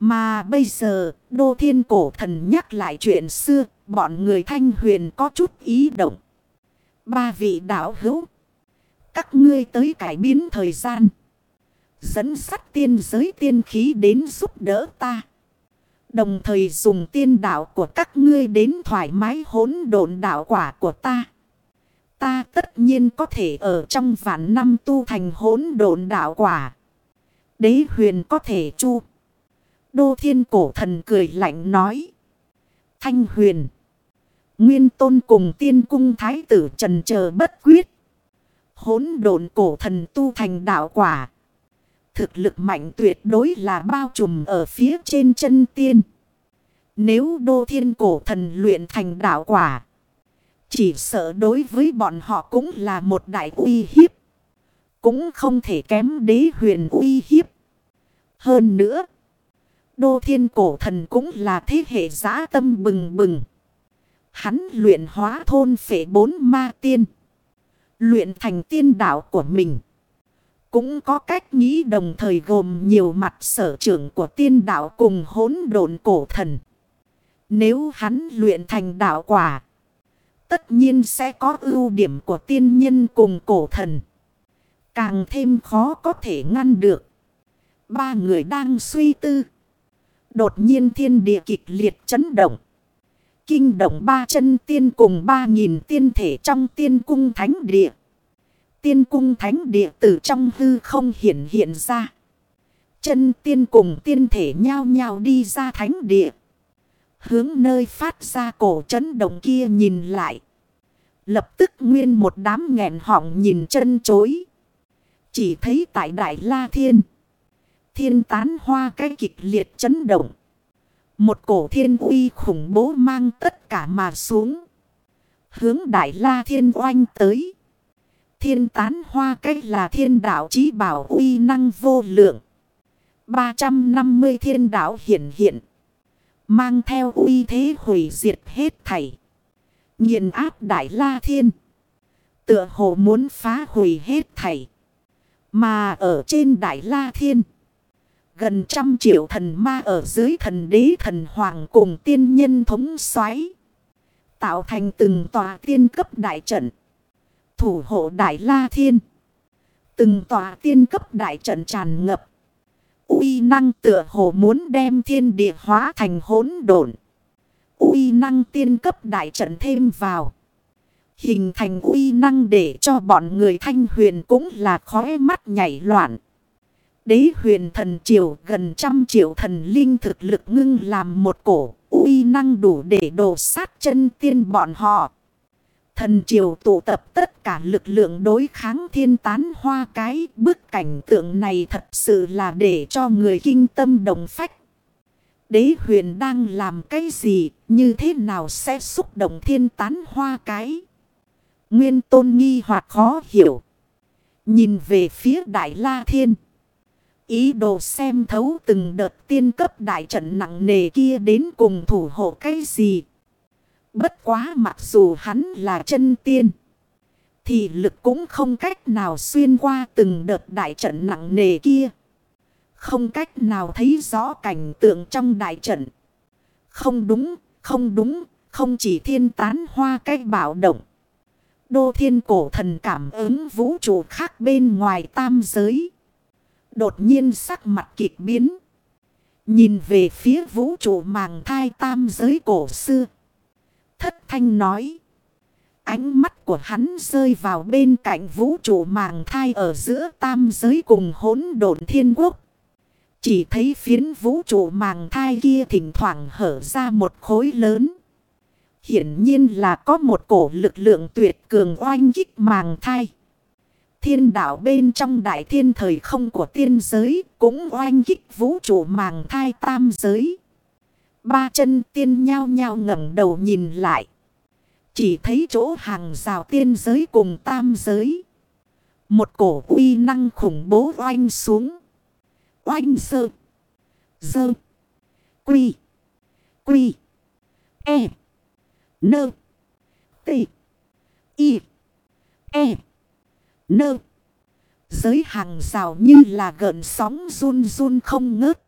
Mà bây giờ, Đô Thiên Cổ Thần nhắc lại chuyện xưa, bọn người thanh huyền có chút ý động. Ba vị đạo hữu, các ngươi tới cải biến thời gian. Dẫn sắt tiên giới tiên khí đến giúp đỡ ta. Đồng thời dùng tiên đạo của các ngươi đến thoải mái hỗn độn đạo quả của ta. Ta tất nhiên có thể ở trong vạn năm tu thành hỗn độn đạo quả. Đế huyền có thể chu. Đô thiên cổ thần cười lạnh nói. Thanh huyền. Nguyên tôn cùng tiên cung thái tử trần chờ bất quyết. Hỗn độn cổ thần tu thành đạo quả. Thực lực mạnh tuyệt đối là bao trùm ở phía trên chân tiên. Nếu đô thiên cổ thần luyện thành đạo quả. Chỉ sợ đối với bọn họ cũng là một đại uy hiếp. Cũng không thể kém đế huyền uy hiếp. Hơn nữa. Đô thiên cổ thần cũng là thế hệ giã tâm bừng bừng. Hắn luyện hóa thôn phệ bốn ma tiên. Luyện thành tiên đạo của mình. Cũng có cách nghĩ đồng thời gồm nhiều mặt sở trưởng của tiên đạo cùng hỗn độn cổ thần. Nếu hắn luyện thành đạo quả. Tất nhiên sẽ có ưu điểm của tiên nhân cùng cổ thần. Càng thêm khó có thể ngăn được. Ba người đang suy tư. Đột nhiên thiên địa kịch liệt chấn động. Kinh động ba chân tiên cùng ba nghìn tiên thể trong tiên cung thánh địa. Tiên cung thánh địa từ trong hư không hiện hiện ra. Chân tiên cùng tiên thể nhao nhao đi ra thánh địa. Hướng nơi phát ra cổ chấn động kia nhìn lại. Lập tức nguyên một đám nghẹn họng nhìn chân chối. Chỉ thấy tại Đại La Thiên. Thiên tán hoa cái kịch liệt chấn động. Một cổ thiên uy khủng bố mang tất cả mà xuống. Hướng Đại La Thiên oanh tới. Thiên tán hoa cách là thiên đạo chí bảo uy năng vô lượng. 350 thiên đạo hiện hiện. Mang theo uy thế hủy diệt hết thảy. nghiền áp đại la thiên. Tựa hồ muốn phá hủy hết thảy. Mà ở trên đại la thiên. Gần trăm triệu thần ma ở dưới thần đế thần hoàng cùng tiên nhân thống xoáy. Tạo thành từng tòa tiên cấp đại trận, thủ hộ Đại La Thiên. Từng tòa tiên cấp đại trận tràn ngập uy năng tựa hồ muốn đem thiên địa hóa thành hỗn độn. uy năng tiên cấp đại trận thêm vào. Hình thành uy năng để cho bọn người thanh huyền cũng là khói mắt nhảy loạn. Đế huyền thần triều gần trăm triệu thần linh thực lực ngưng làm một cổ. uy năng đủ để đổ sát chân tiên bọn họ. Thần triều tụ tập tất cả lực lượng đối kháng thiên tán hoa cái. Bức cảnh tượng này thật sự là để cho người kinh tâm đồng phách. Đế huyền đang làm cái gì, như thế nào sẽ xúc động thiên tán hoa cái. Nguyên tôn nghi hoặc khó hiểu. Nhìn về phía đại la thiên. Ý đồ xem thấu từng đợt tiên cấp đại trận nặng nề kia đến cùng thủ hộ cái gì. Bất quá mặc dù hắn là chân tiên. Thì lực cũng không cách nào xuyên qua từng đợt đại trận nặng nề kia. Không cách nào thấy rõ cảnh tượng trong đại trận. Không đúng, không đúng, không chỉ thiên tán hoa cách bảo động. Đô thiên cổ thần cảm ứng vũ trụ khác bên ngoài tam giới. Đột nhiên sắc mặt kịch biến. Nhìn về phía vũ trụ màng thai tam giới cổ xưa. Thất thanh nói. Ánh mắt của hắn rơi vào bên cạnh vũ trụ màng thai ở giữa tam giới cùng hỗn độn thiên quốc. Chỉ thấy phiến vũ trụ màng thai kia thỉnh thoảng hở ra một khối lớn. Hiển nhiên là có một cổ lực lượng tuyệt cường oanh kích màng thai. Thiên đạo bên trong đại thiên thời không của tiên giới cũng oanh kích vũ trụ màng thai tam giới. Ba chân tiên nhao nhao ngẩng đầu nhìn lại. Chỉ thấy chỗ hàng rào tiên giới cùng tam giới. Một cổ uy năng khủng bố oanh xuống. Oanh sơ. Dơ. Quy. Quy. E. Nơ. t Y. E. Nơ. Giới hàng rào như là gợn sóng run run không ngớt.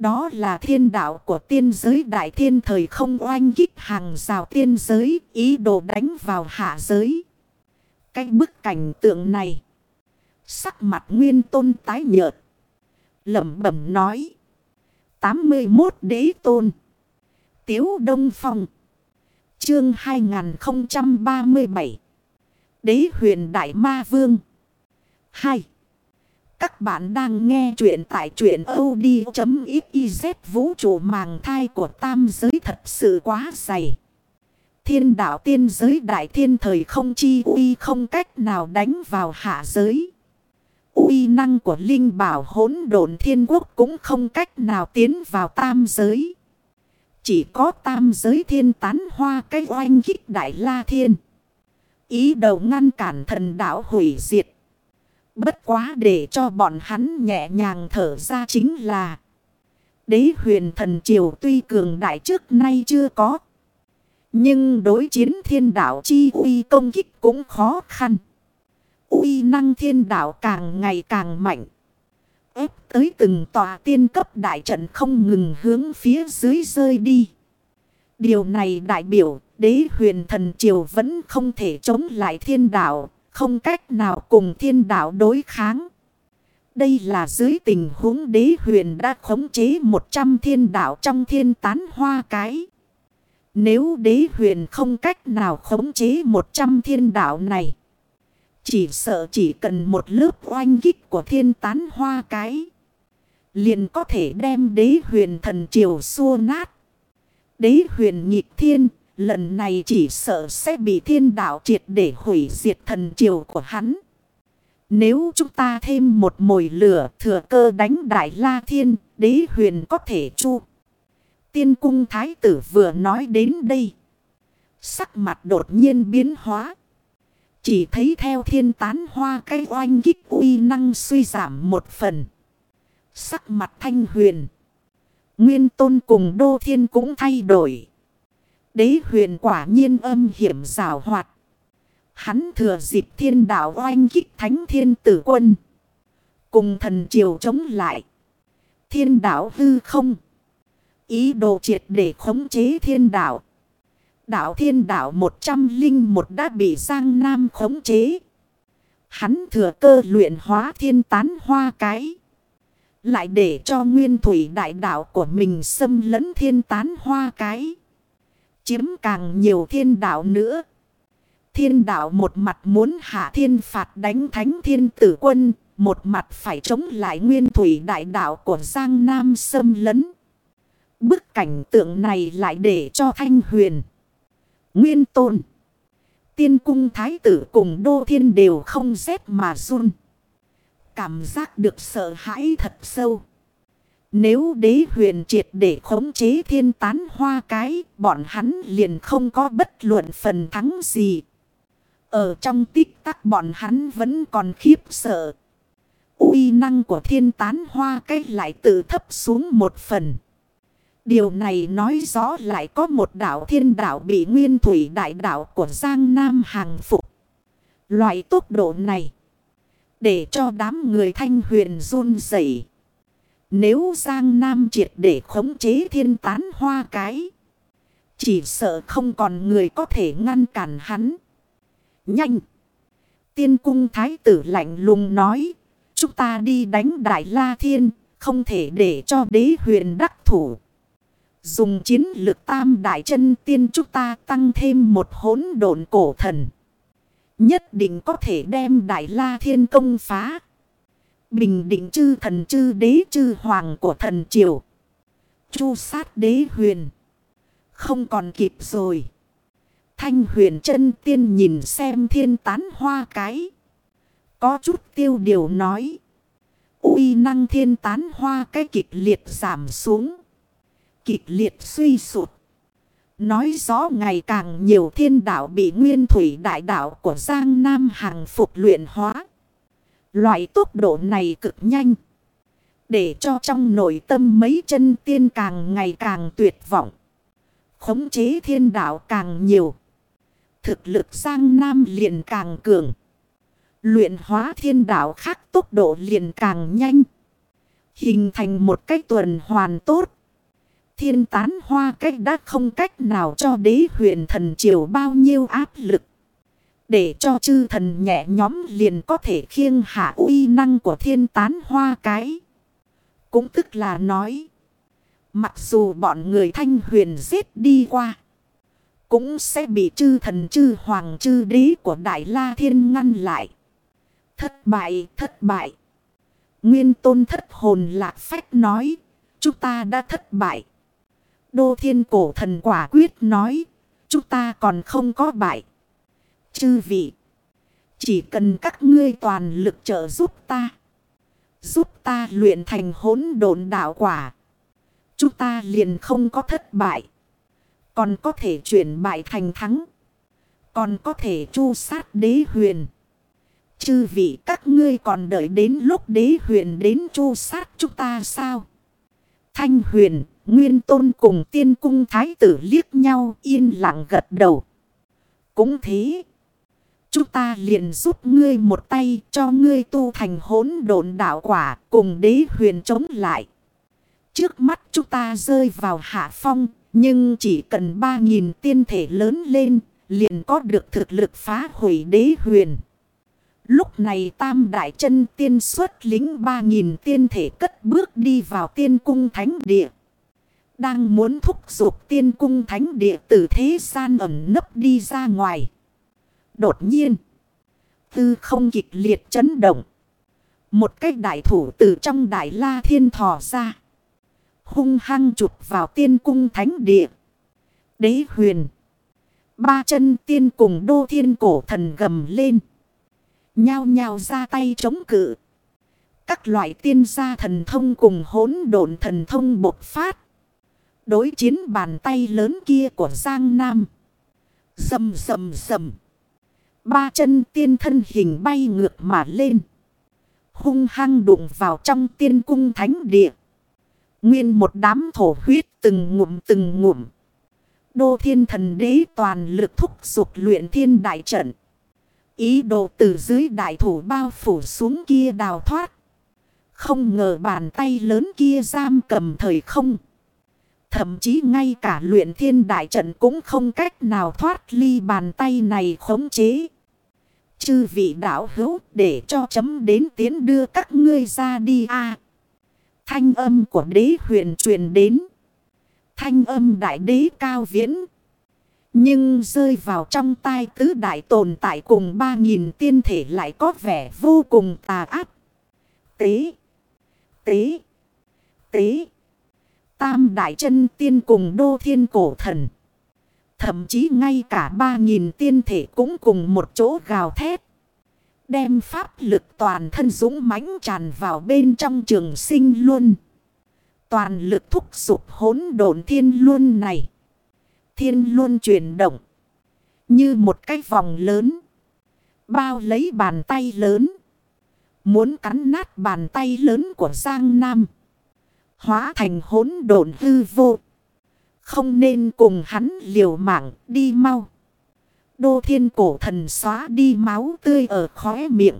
Đó là thiên đạo của tiên giới đại thiên thời không oanh kích hàng rào tiên giới, ý đồ đánh vào hạ giới. Cái bức cảnh tượng này, sắc mặt nguyên tôn tái nhợt, lẩm bẩm nói. 81 đế tôn, tiếu đông phong, chương 2037, đế huyền đại ma vương. 2. Các bạn đang nghe chuyện tại chuyện od.xyz vũ trụ màng thai của tam giới thật sự quá dày. Thiên đạo tiên giới đại thiên thời không chi uy không cách nào đánh vào hạ giới. uy năng của linh bảo hỗn độn thiên quốc cũng không cách nào tiến vào tam giới. Chỉ có tam giới thiên tán hoa cái oanh kích đại la thiên. Ý đầu ngăn cản thần đạo hủy diệt. Bất quá để cho bọn hắn nhẹ nhàng thở ra chính là. Đế huyền thần triều tuy cường đại trước nay chưa có. Nhưng đối chiến thiên đạo chi uy công kích cũng khó khăn. uy năng thiên đạo càng ngày càng mạnh. ép tới từng tòa tiên cấp đại trận không ngừng hướng phía dưới rơi đi. Điều này đại biểu đế huyền thần triều vẫn không thể chống lại thiên đạo. Không cách nào cùng thiên đạo đối kháng. Đây là dưới tình huống đế huyền đã khống chế 100 thiên đạo trong thiên tán hoa cái. Nếu đế huyền không cách nào khống chế 100 thiên đạo này. Chỉ sợ chỉ cần một lớp oanh kích của thiên tán hoa cái. Liền có thể đem đế huyền thần triều xua nát. Đế huyền nhịp thiên. Lần này chỉ sợ sẽ bị thiên đạo triệt để hủy diệt thần triều của hắn. Nếu chúng ta thêm một mồi lửa thừa cơ đánh đại la thiên, đế huyền có thể chu. Tiên cung thái tử vừa nói đến đây. Sắc mặt đột nhiên biến hóa. Chỉ thấy theo thiên tán hoa cây oanh kích uy năng suy giảm một phần. Sắc mặt thanh huyền. Nguyên tôn cùng đô thiên cũng thay đổi. Đế huyền quả nhiên âm hiểm rào hoạt. Hắn thừa dịp thiên đạo oanh kích thánh thiên tử quân. Cùng thần triều chống lại. Thiên đạo hư không. Ý đồ triệt để khống chế thiên đạo. Đạo thiên đạo 101 đã bị Giang Nam khống chế. Hắn thừa cơ luyện hóa thiên tán hoa cái. Lại để cho nguyên thủy đại đạo của mình xâm lấn thiên tán hoa cái. Chiếm càng nhiều thiên đạo nữa. Thiên đạo một mặt muốn hạ thiên phạt đánh thánh thiên tử quân. Một mặt phải chống lại nguyên thủy đại đạo của Giang Nam xâm lấn. Bức cảnh tượng này lại để cho thanh huyền. Nguyên tôn. Tiên cung thái tử cùng đô thiên đều không rét mà run. Cảm giác được sợ hãi thật sâu. Nếu đế huyền triệt để khống chế thiên tán hoa cái, bọn hắn liền không có bất luận phần thắng gì. Ở trong tích tắc bọn hắn vẫn còn khiếp sợ. uy năng của thiên tán hoa cái lại tự thấp xuống một phần. Điều này nói rõ lại có một đảo thiên đảo bị nguyên thủy đại đảo của Giang Nam hàng phục. Loại tốc độ này. Để cho đám người thanh huyền run rẩy nếu Giang Nam triệt để khống chế thiên tán hoa cái. Chỉ sợ không còn người có thể ngăn cản hắn. Nhanh! Tiên cung thái tử lạnh lùng nói. Chúng ta đi đánh Đại La Thiên. Không thể để cho đế huyền đắc thủ. Dùng chiến lược tam đại chân tiên chúng ta tăng thêm một hỗn độn cổ thần. Nhất định có thể đem Đại La Thiên công phá. Bình định chư thần chư đế chư hoàng của thần triều. Chu sát đế huyền. Không còn kịp rồi. Thanh huyền chân tiên nhìn xem thiên tán hoa cái. Có chút tiêu điều nói. uy năng thiên tán hoa cái kịch liệt giảm xuống. Kịch liệt suy sụt. Nói rõ ngày càng nhiều thiên đạo bị nguyên thủy đại đạo của Giang Nam hàng phục luyện hóa. Loại tốc độ này cực nhanh. Để cho trong nội tâm mấy chân tiên càng ngày càng tuyệt vọng. Khống chế thiên đạo càng nhiều. Thực lực sang nam liền càng cường. Luyện hóa thiên đạo khác tốc độ liền càng nhanh. Hình thành một cách tuần hoàn tốt. Thiên tán hoa cách đã không cách nào cho đế huyền thần triều bao nhiêu áp lực. Để cho chư thần nhẹ nhóm liền có thể khiêng hạ uy năng của thiên tán hoa cái. Cũng tức là nói. Mặc dù bọn người thanh huyền giết đi qua. Cũng sẽ bị chư thần chư hoàng chư đế của Đại La Thiên ngăn lại. Thất bại, thất bại. Nguyên tôn thất hồn lạc phách nói. Chúng ta đã thất bại. Đô thiên cổ thần quả quyết nói. Chúng ta còn không có bại. Chư vị. Chỉ cần các ngươi toàn lực trợ giúp ta. Giúp ta luyện thành hỗn độn đạo quả. Chúng ta liền không có thất bại. Còn có thể chuyển bại thành thắng. Còn có thể chu sát đế huyền. Chư vị các ngươi còn đợi đến lúc đế huyền đến chu sát chúng ta sao? Thanh huyền, nguyên tôn cùng tiên cung thái tử liếc nhau yên lặng gật đầu. Cũng thế. Chúng ta liền giúp ngươi một tay, cho ngươi tu thành hỗn độn đạo quả, cùng đế huyền chống lại. Trước mắt chúng ta rơi vào hạ phong, nhưng chỉ cần 3.000 tiên thể lớn lên, liền có được thực lực phá hủy đế huyền. Lúc này tam đại chân tiên xuất lính 3.000 tiên thể cất bước đi vào tiên cung thánh địa. Đang muốn thúc giục tiên cung thánh địa từ thế gian ẩn nấp đi ra ngoài. Đột nhiên, tư không kịch liệt chấn động. Một cái đại thủ từ trong đại la thiên thò ra. Hung hăng chụp vào tiên cung thánh địa. Đế huyền. Ba chân tiên cùng đô thiên cổ thần gầm lên. Nhao nhao ra tay chống cự. Các loại tiên gia thần thông cùng hỗn độn thần thông bộc phát. Đối chiến bàn tay lớn kia của Giang Nam. sầm sầm sầm Ba chân tiên thân hình bay ngược mà lên. Hung hăng đụng vào trong tiên cung thánh địa. Nguyên một đám thổ huyết từng ngụm từng ngụm. Đô thiên thần đế toàn lực thúc dục luyện thiên đại trận. Ý đồ từ dưới đại thủ bao phủ xuống kia đào thoát. Không ngờ bàn tay lớn kia giam cầm thời không. Thậm chí ngay cả luyện thiên đại trận cũng không cách nào thoát ly bàn tay này khống chế. Chư vị đạo hữu, để cho chấm đến tiến đưa các ngươi ra đi a Thanh âm của đế huyền truyền đến. Thanh âm đại đế cao viễn. Nhưng rơi vào trong tai tứ đại tồn tại cùng ba nghìn tiên thể lại có vẻ vô cùng tà ác. Tế. Tế. Tế. Tam đại chân tiên cùng đô thiên cổ thần. Thậm chí ngay cả ba nghìn tiên thể cũng cùng một chỗ gào thét. Đem pháp lực toàn thân dũng mãnh tràn vào bên trong trường sinh luôn. Toàn lực thúc sụp hỗn độn thiên luân này. Thiên luân chuyển động. Như một cái vòng lớn. Bao lấy bàn tay lớn. Muốn cắn nát bàn tay lớn của Giang Nam. Hóa thành hỗn độn hư vô. Không nên cùng hắn liều mạng đi mau. Đô thiên cổ thần xóa đi máu tươi ở khóe miệng.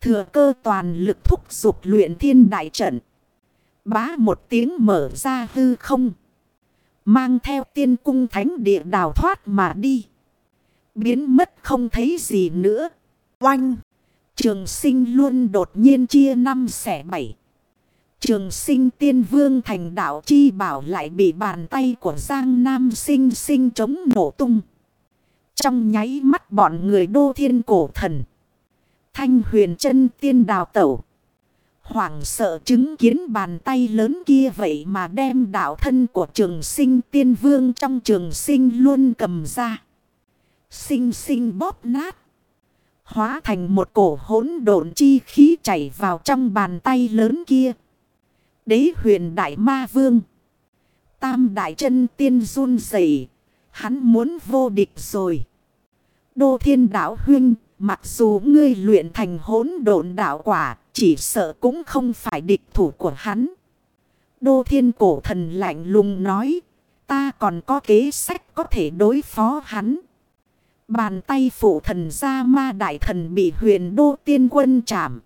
Thừa cơ toàn lực thúc dục luyện thiên đại trận. Bá một tiếng mở ra hư không. Mang theo tiên cung thánh địa đào thoát mà đi. Biến mất không thấy gì nữa. Oanh! Trường sinh luôn đột nhiên chia năm xẻ bảy. Trường sinh tiên vương thành đạo chi bảo lại bị bàn tay của Giang Nam sinh sinh chống nổ tung. Trong nháy mắt bọn người đô thiên cổ thần. Thanh huyền chân tiên đào tẩu. Hoảng sợ chứng kiến bàn tay lớn kia vậy mà đem đạo thân của trường sinh tiên vương trong trường sinh luôn cầm ra. Sinh sinh bóp nát. Hóa thành một cổ hỗn độn chi khí chảy vào trong bàn tay lớn kia. Đế huyền đại ma vương. Tam đại chân tiên run rẩy, Hắn muốn vô địch rồi. Đô thiên đạo huynh. Mặc dù ngươi luyện thành hỗn độn đạo quả. Chỉ sợ cũng không phải địch thủ của hắn. Đô thiên cổ thần lạnh lùng nói. Ta còn có kế sách có thể đối phó hắn. Bàn tay phụ thần gia ma đại thần bị huyền đô tiên quân chạm.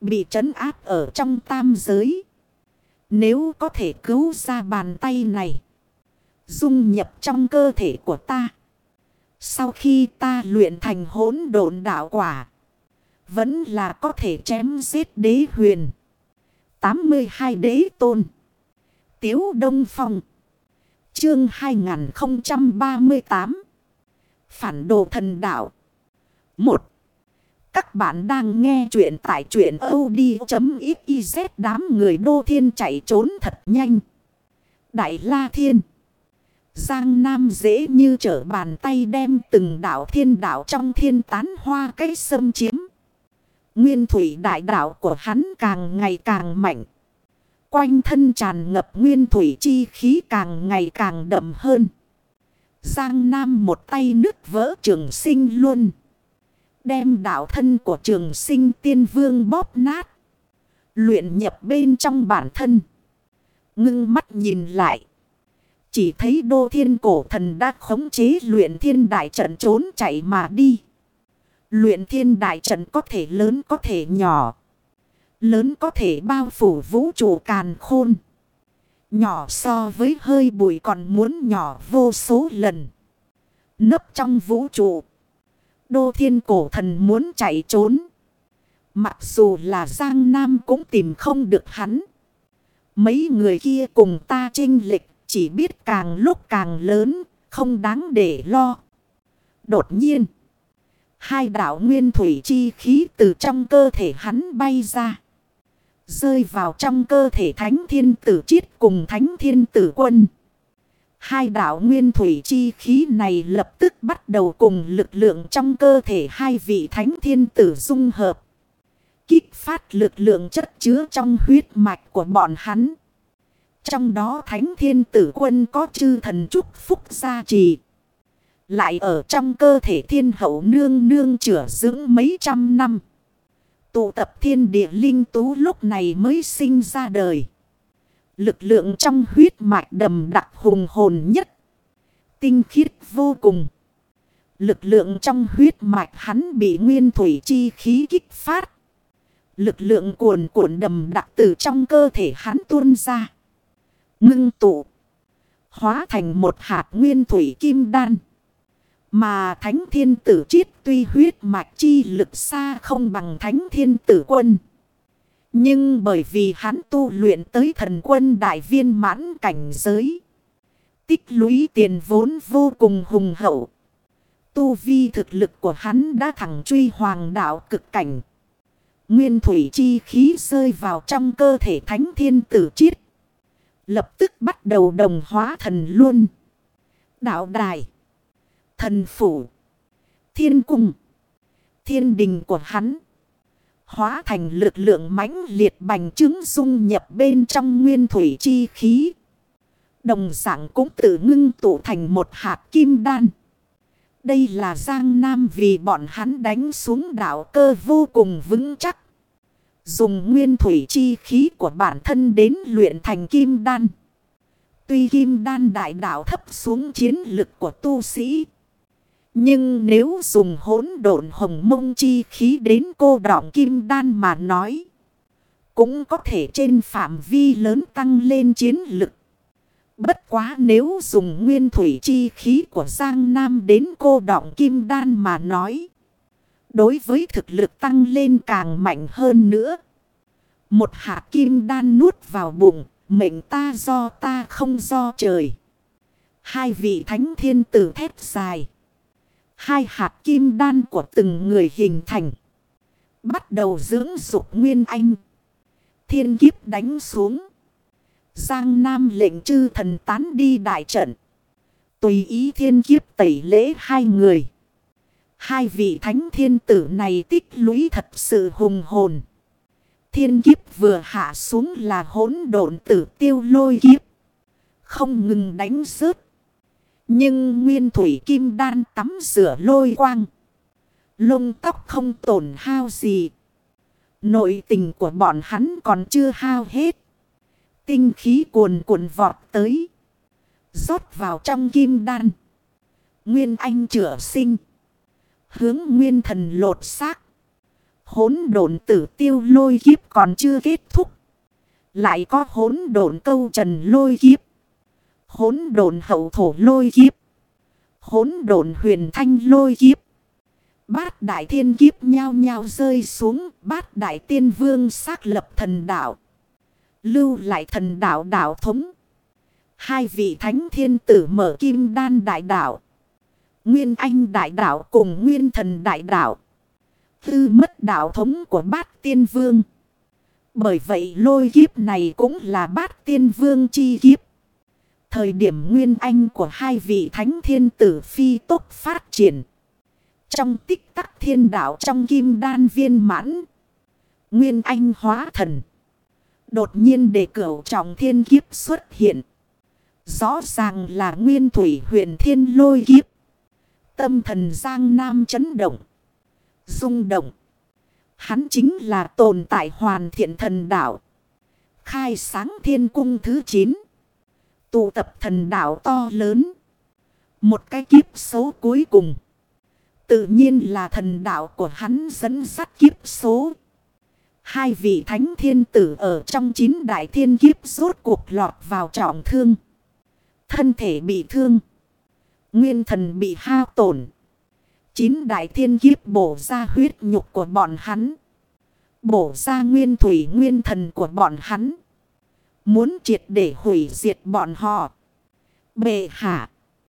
Bị trấn áp ở trong tam giới. Nếu có thể cứu ra bàn tay này. Dung nhập trong cơ thể của ta. Sau khi ta luyện thành hỗn độn đạo quả. Vẫn là có thể chém giết đế huyền. 82 đế tôn. Tiếu Đông Phong. Chương 2038. Phản đồ thần đạo. 1. Các bạn đang nghe chuyện tại chuyện od.xyz đám người đô thiên chạy trốn thật nhanh. Đại La Thiên. Giang Nam dễ như trở bàn tay đem từng đảo thiên đảo trong thiên tán hoa cây xâm chiếm. Nguyên thủy đại đạo của hắn càng ngày càng mạnh. Quanh thân tràn ngập nguyên thủy chi khí càng ngày càng đậm hơn. Giang Nam một tay nứt vỡ trường sinh luôn. Đem đạo thân của trường sinh tiên vương bóp nát. Luyện nhập bên trong bản thân. Ngưng mắt nhìn lại. Chỉ thấy đô thiên cổ thần đã khống chế luyện thiên đại trận trốn chạy mà đi. Luyện thiên đại trận có thể lớn có thể nhỏ. Lớn có thể bao phủ vũ trụ càn khôn. Nhỏ so với hơi bụi còn muốn nhỏ vô số lần. Nấp trong vũ trụ. Đô thiên cổ thần muốn chạy trốn. Mặc dù là Giang Nam cũng tìm không được hắn. Mấy người kia cùng ta trinh lịch chỉ biết càng lúc càng lớn, không đáng để lo. Đột nhiên, hai đạo nguyên thủy chi khí từ trong cơ thể hắn bay ra. Rơi vào trong cơ thể thánh thiên tử chiết cùng thánh thiên tử quân. Hai đạo nguyên thủy chi khí này lập tức bắt đầu cùng lực lượng trong cơ thể hai vị thánh thiên tử dung hợp. Kích phát lực lượng chất chứa trong huyết mạch của bọn hắn. Trong đó thánh thiên tử quân có chư thần chúc phúc gia trì. Lại ở trong cơ thể thiên hậu nương nương chữa dưỡng mấy trăm năm. Tụ tập thiên địa linh tú lúc này mới sinh ra đời. Lực lượng trong huyết mạch đầm đặc hùng hồn nhất. Tinh khiết vô cùng. Lực lượng trong huyết mạch hắn bị nguyên thủy chi khí kích phát. Lực lượng cuồn cuộn đầm đặc từ trong cơ thể hắn tuôn ra. Ngưng tụ. Hóa thành một hạt nguyên thủy kim đan. Mà thánh thiên tử chiết tuy huyết mạch chi lực xa không bằng thánh thiên tử quân. Nhưng bởi vì hắn tu luyện tới thần quân đại viên mãn cảnh giới. Tích lũy tiền vốn vô cùng hùng hậu. Tu vi thực lực của hắn đã thẳng truy hoàng đạo cực cảnh. Nguyên thủy chi khí rơi vào trong cơ thể thánh thiên tử chiết. Lập tức bắt đầu đồng hóa thần luôn. Đạo đài. Thần phủ. Thiên cung. Thiên đình của hắn. Hóa thành lực lượng mãnh liệt bành trướng dung nhập bên trong nguyên thủy chi khí. Đồng dạng cũng tự ngưng tụ thành một hạt kim đan. Đây là Giang Nam vì bọn hắn đánh xuống đảo cơ vô cùng vững chắc. Dùng nguyên thủy chi khí của bản thân đến luyện thành kim đan. Tuy kim đan đại đạo thấp xuống chiến lực của tu sĩ. Nhưng nếu dùng hỗn độn hồng mông chi khí đến cô đọng kim đan mà nói. Cũng có thể trên phạm vi lớn tăng lên chiến lực. Bất quá nếu dùng nguyên thủy chi khí của Giang Nam đến cô đọng kim đan mà nói. Đối với thực lực tăng lên càng mạnh hơn nữa. Một hạt kim đan nuốt vào bụng, mệnh ta do ta không do trời. Hai vị thánh thiên tử thét dài. Hai hạt kim đan của từng người hình thành. Bắt đầu dưỡng dục nguyên anh. Thiên kiếp đánh xuống. Giang Nam lệnh chư thần tán đi đại trận. Tùy ý thiên kiếp tẩy lễ hai người. Hai vị thánh thiên tử này tích lũy thật sự hùng hồn. Thiên kiếp vừa hạ xuống là hỗn độn tử tiêu lôi kiếp. Không ngừng đánh rớt. Nhưng nguyên thủy kim đan tắm rửa lôi quang. Lông tóc không tổn hao gì. Nội tình của bọn hắn còn chưa hao hết. Tinh khí cuồn cuộn vọt tới. rót vào trong kim đan. Nguyên anh chữa sinh. Hướng nguyên thần lột xác. Hốn độn tử tiêu lôi kiếp còn chưa kết thúc. Lại có hốn độn câu trần lôi kiếp. Hốn đồn hậu thổ lôi kiếp. Hốn đồn huyền thanh lôi kiếp. Bát đại thiên kiếp nhao nhao rơi xuống. Bát đại tiên vương xác lập thần đạo. Lưu lại thần đạo đạo thống. Hai vị thánh thiên tử mở kim đan đại đạo. Nguyên anh đại đạo cùng nguyên thần đại đạo. Tư mất đạo thống của bát tiên vương. Bởi vậy lôi kiếp này cũng là bát tiên vương chi kiếp. Thời điểm nguyên anh của hai vị thánh thiên tử phi tốc phát triển. Trong tích tắc thiên đạo trong kim đan viên mãn. Nguyên anh hóa thần. Đột nhiên để cửu trọng thiên kiếp xuất hiện. Rõ ràng là nguyên thủy huyền thiên lôi kiếp. Tâm thần giang nam chấn động. rung động. Hắn chính là tồn tại hoàn thiện thần đạo. Khai sáng thiên cung thứ 9. Tụ tập thần đạo to lớn. Một cái kiếp số cuối cùng. Tự nhiên là thần đạo của hắn dẫn dắt kiếp số. Hai vị thánh thiên tử ở trong chín đại thiên kiếp rốt cuộc lọt vào trọng thương. Thân thể bị thương. Nguyên thần bị hao tổn. Chín đại thiên kiếp bổ ra huyết nhục của bọn hắn. Bổ ra nguyên thủy nguyên thần của bọn hắn. Muốn triệt để hủy diệt bọn họ. Bệ hạ.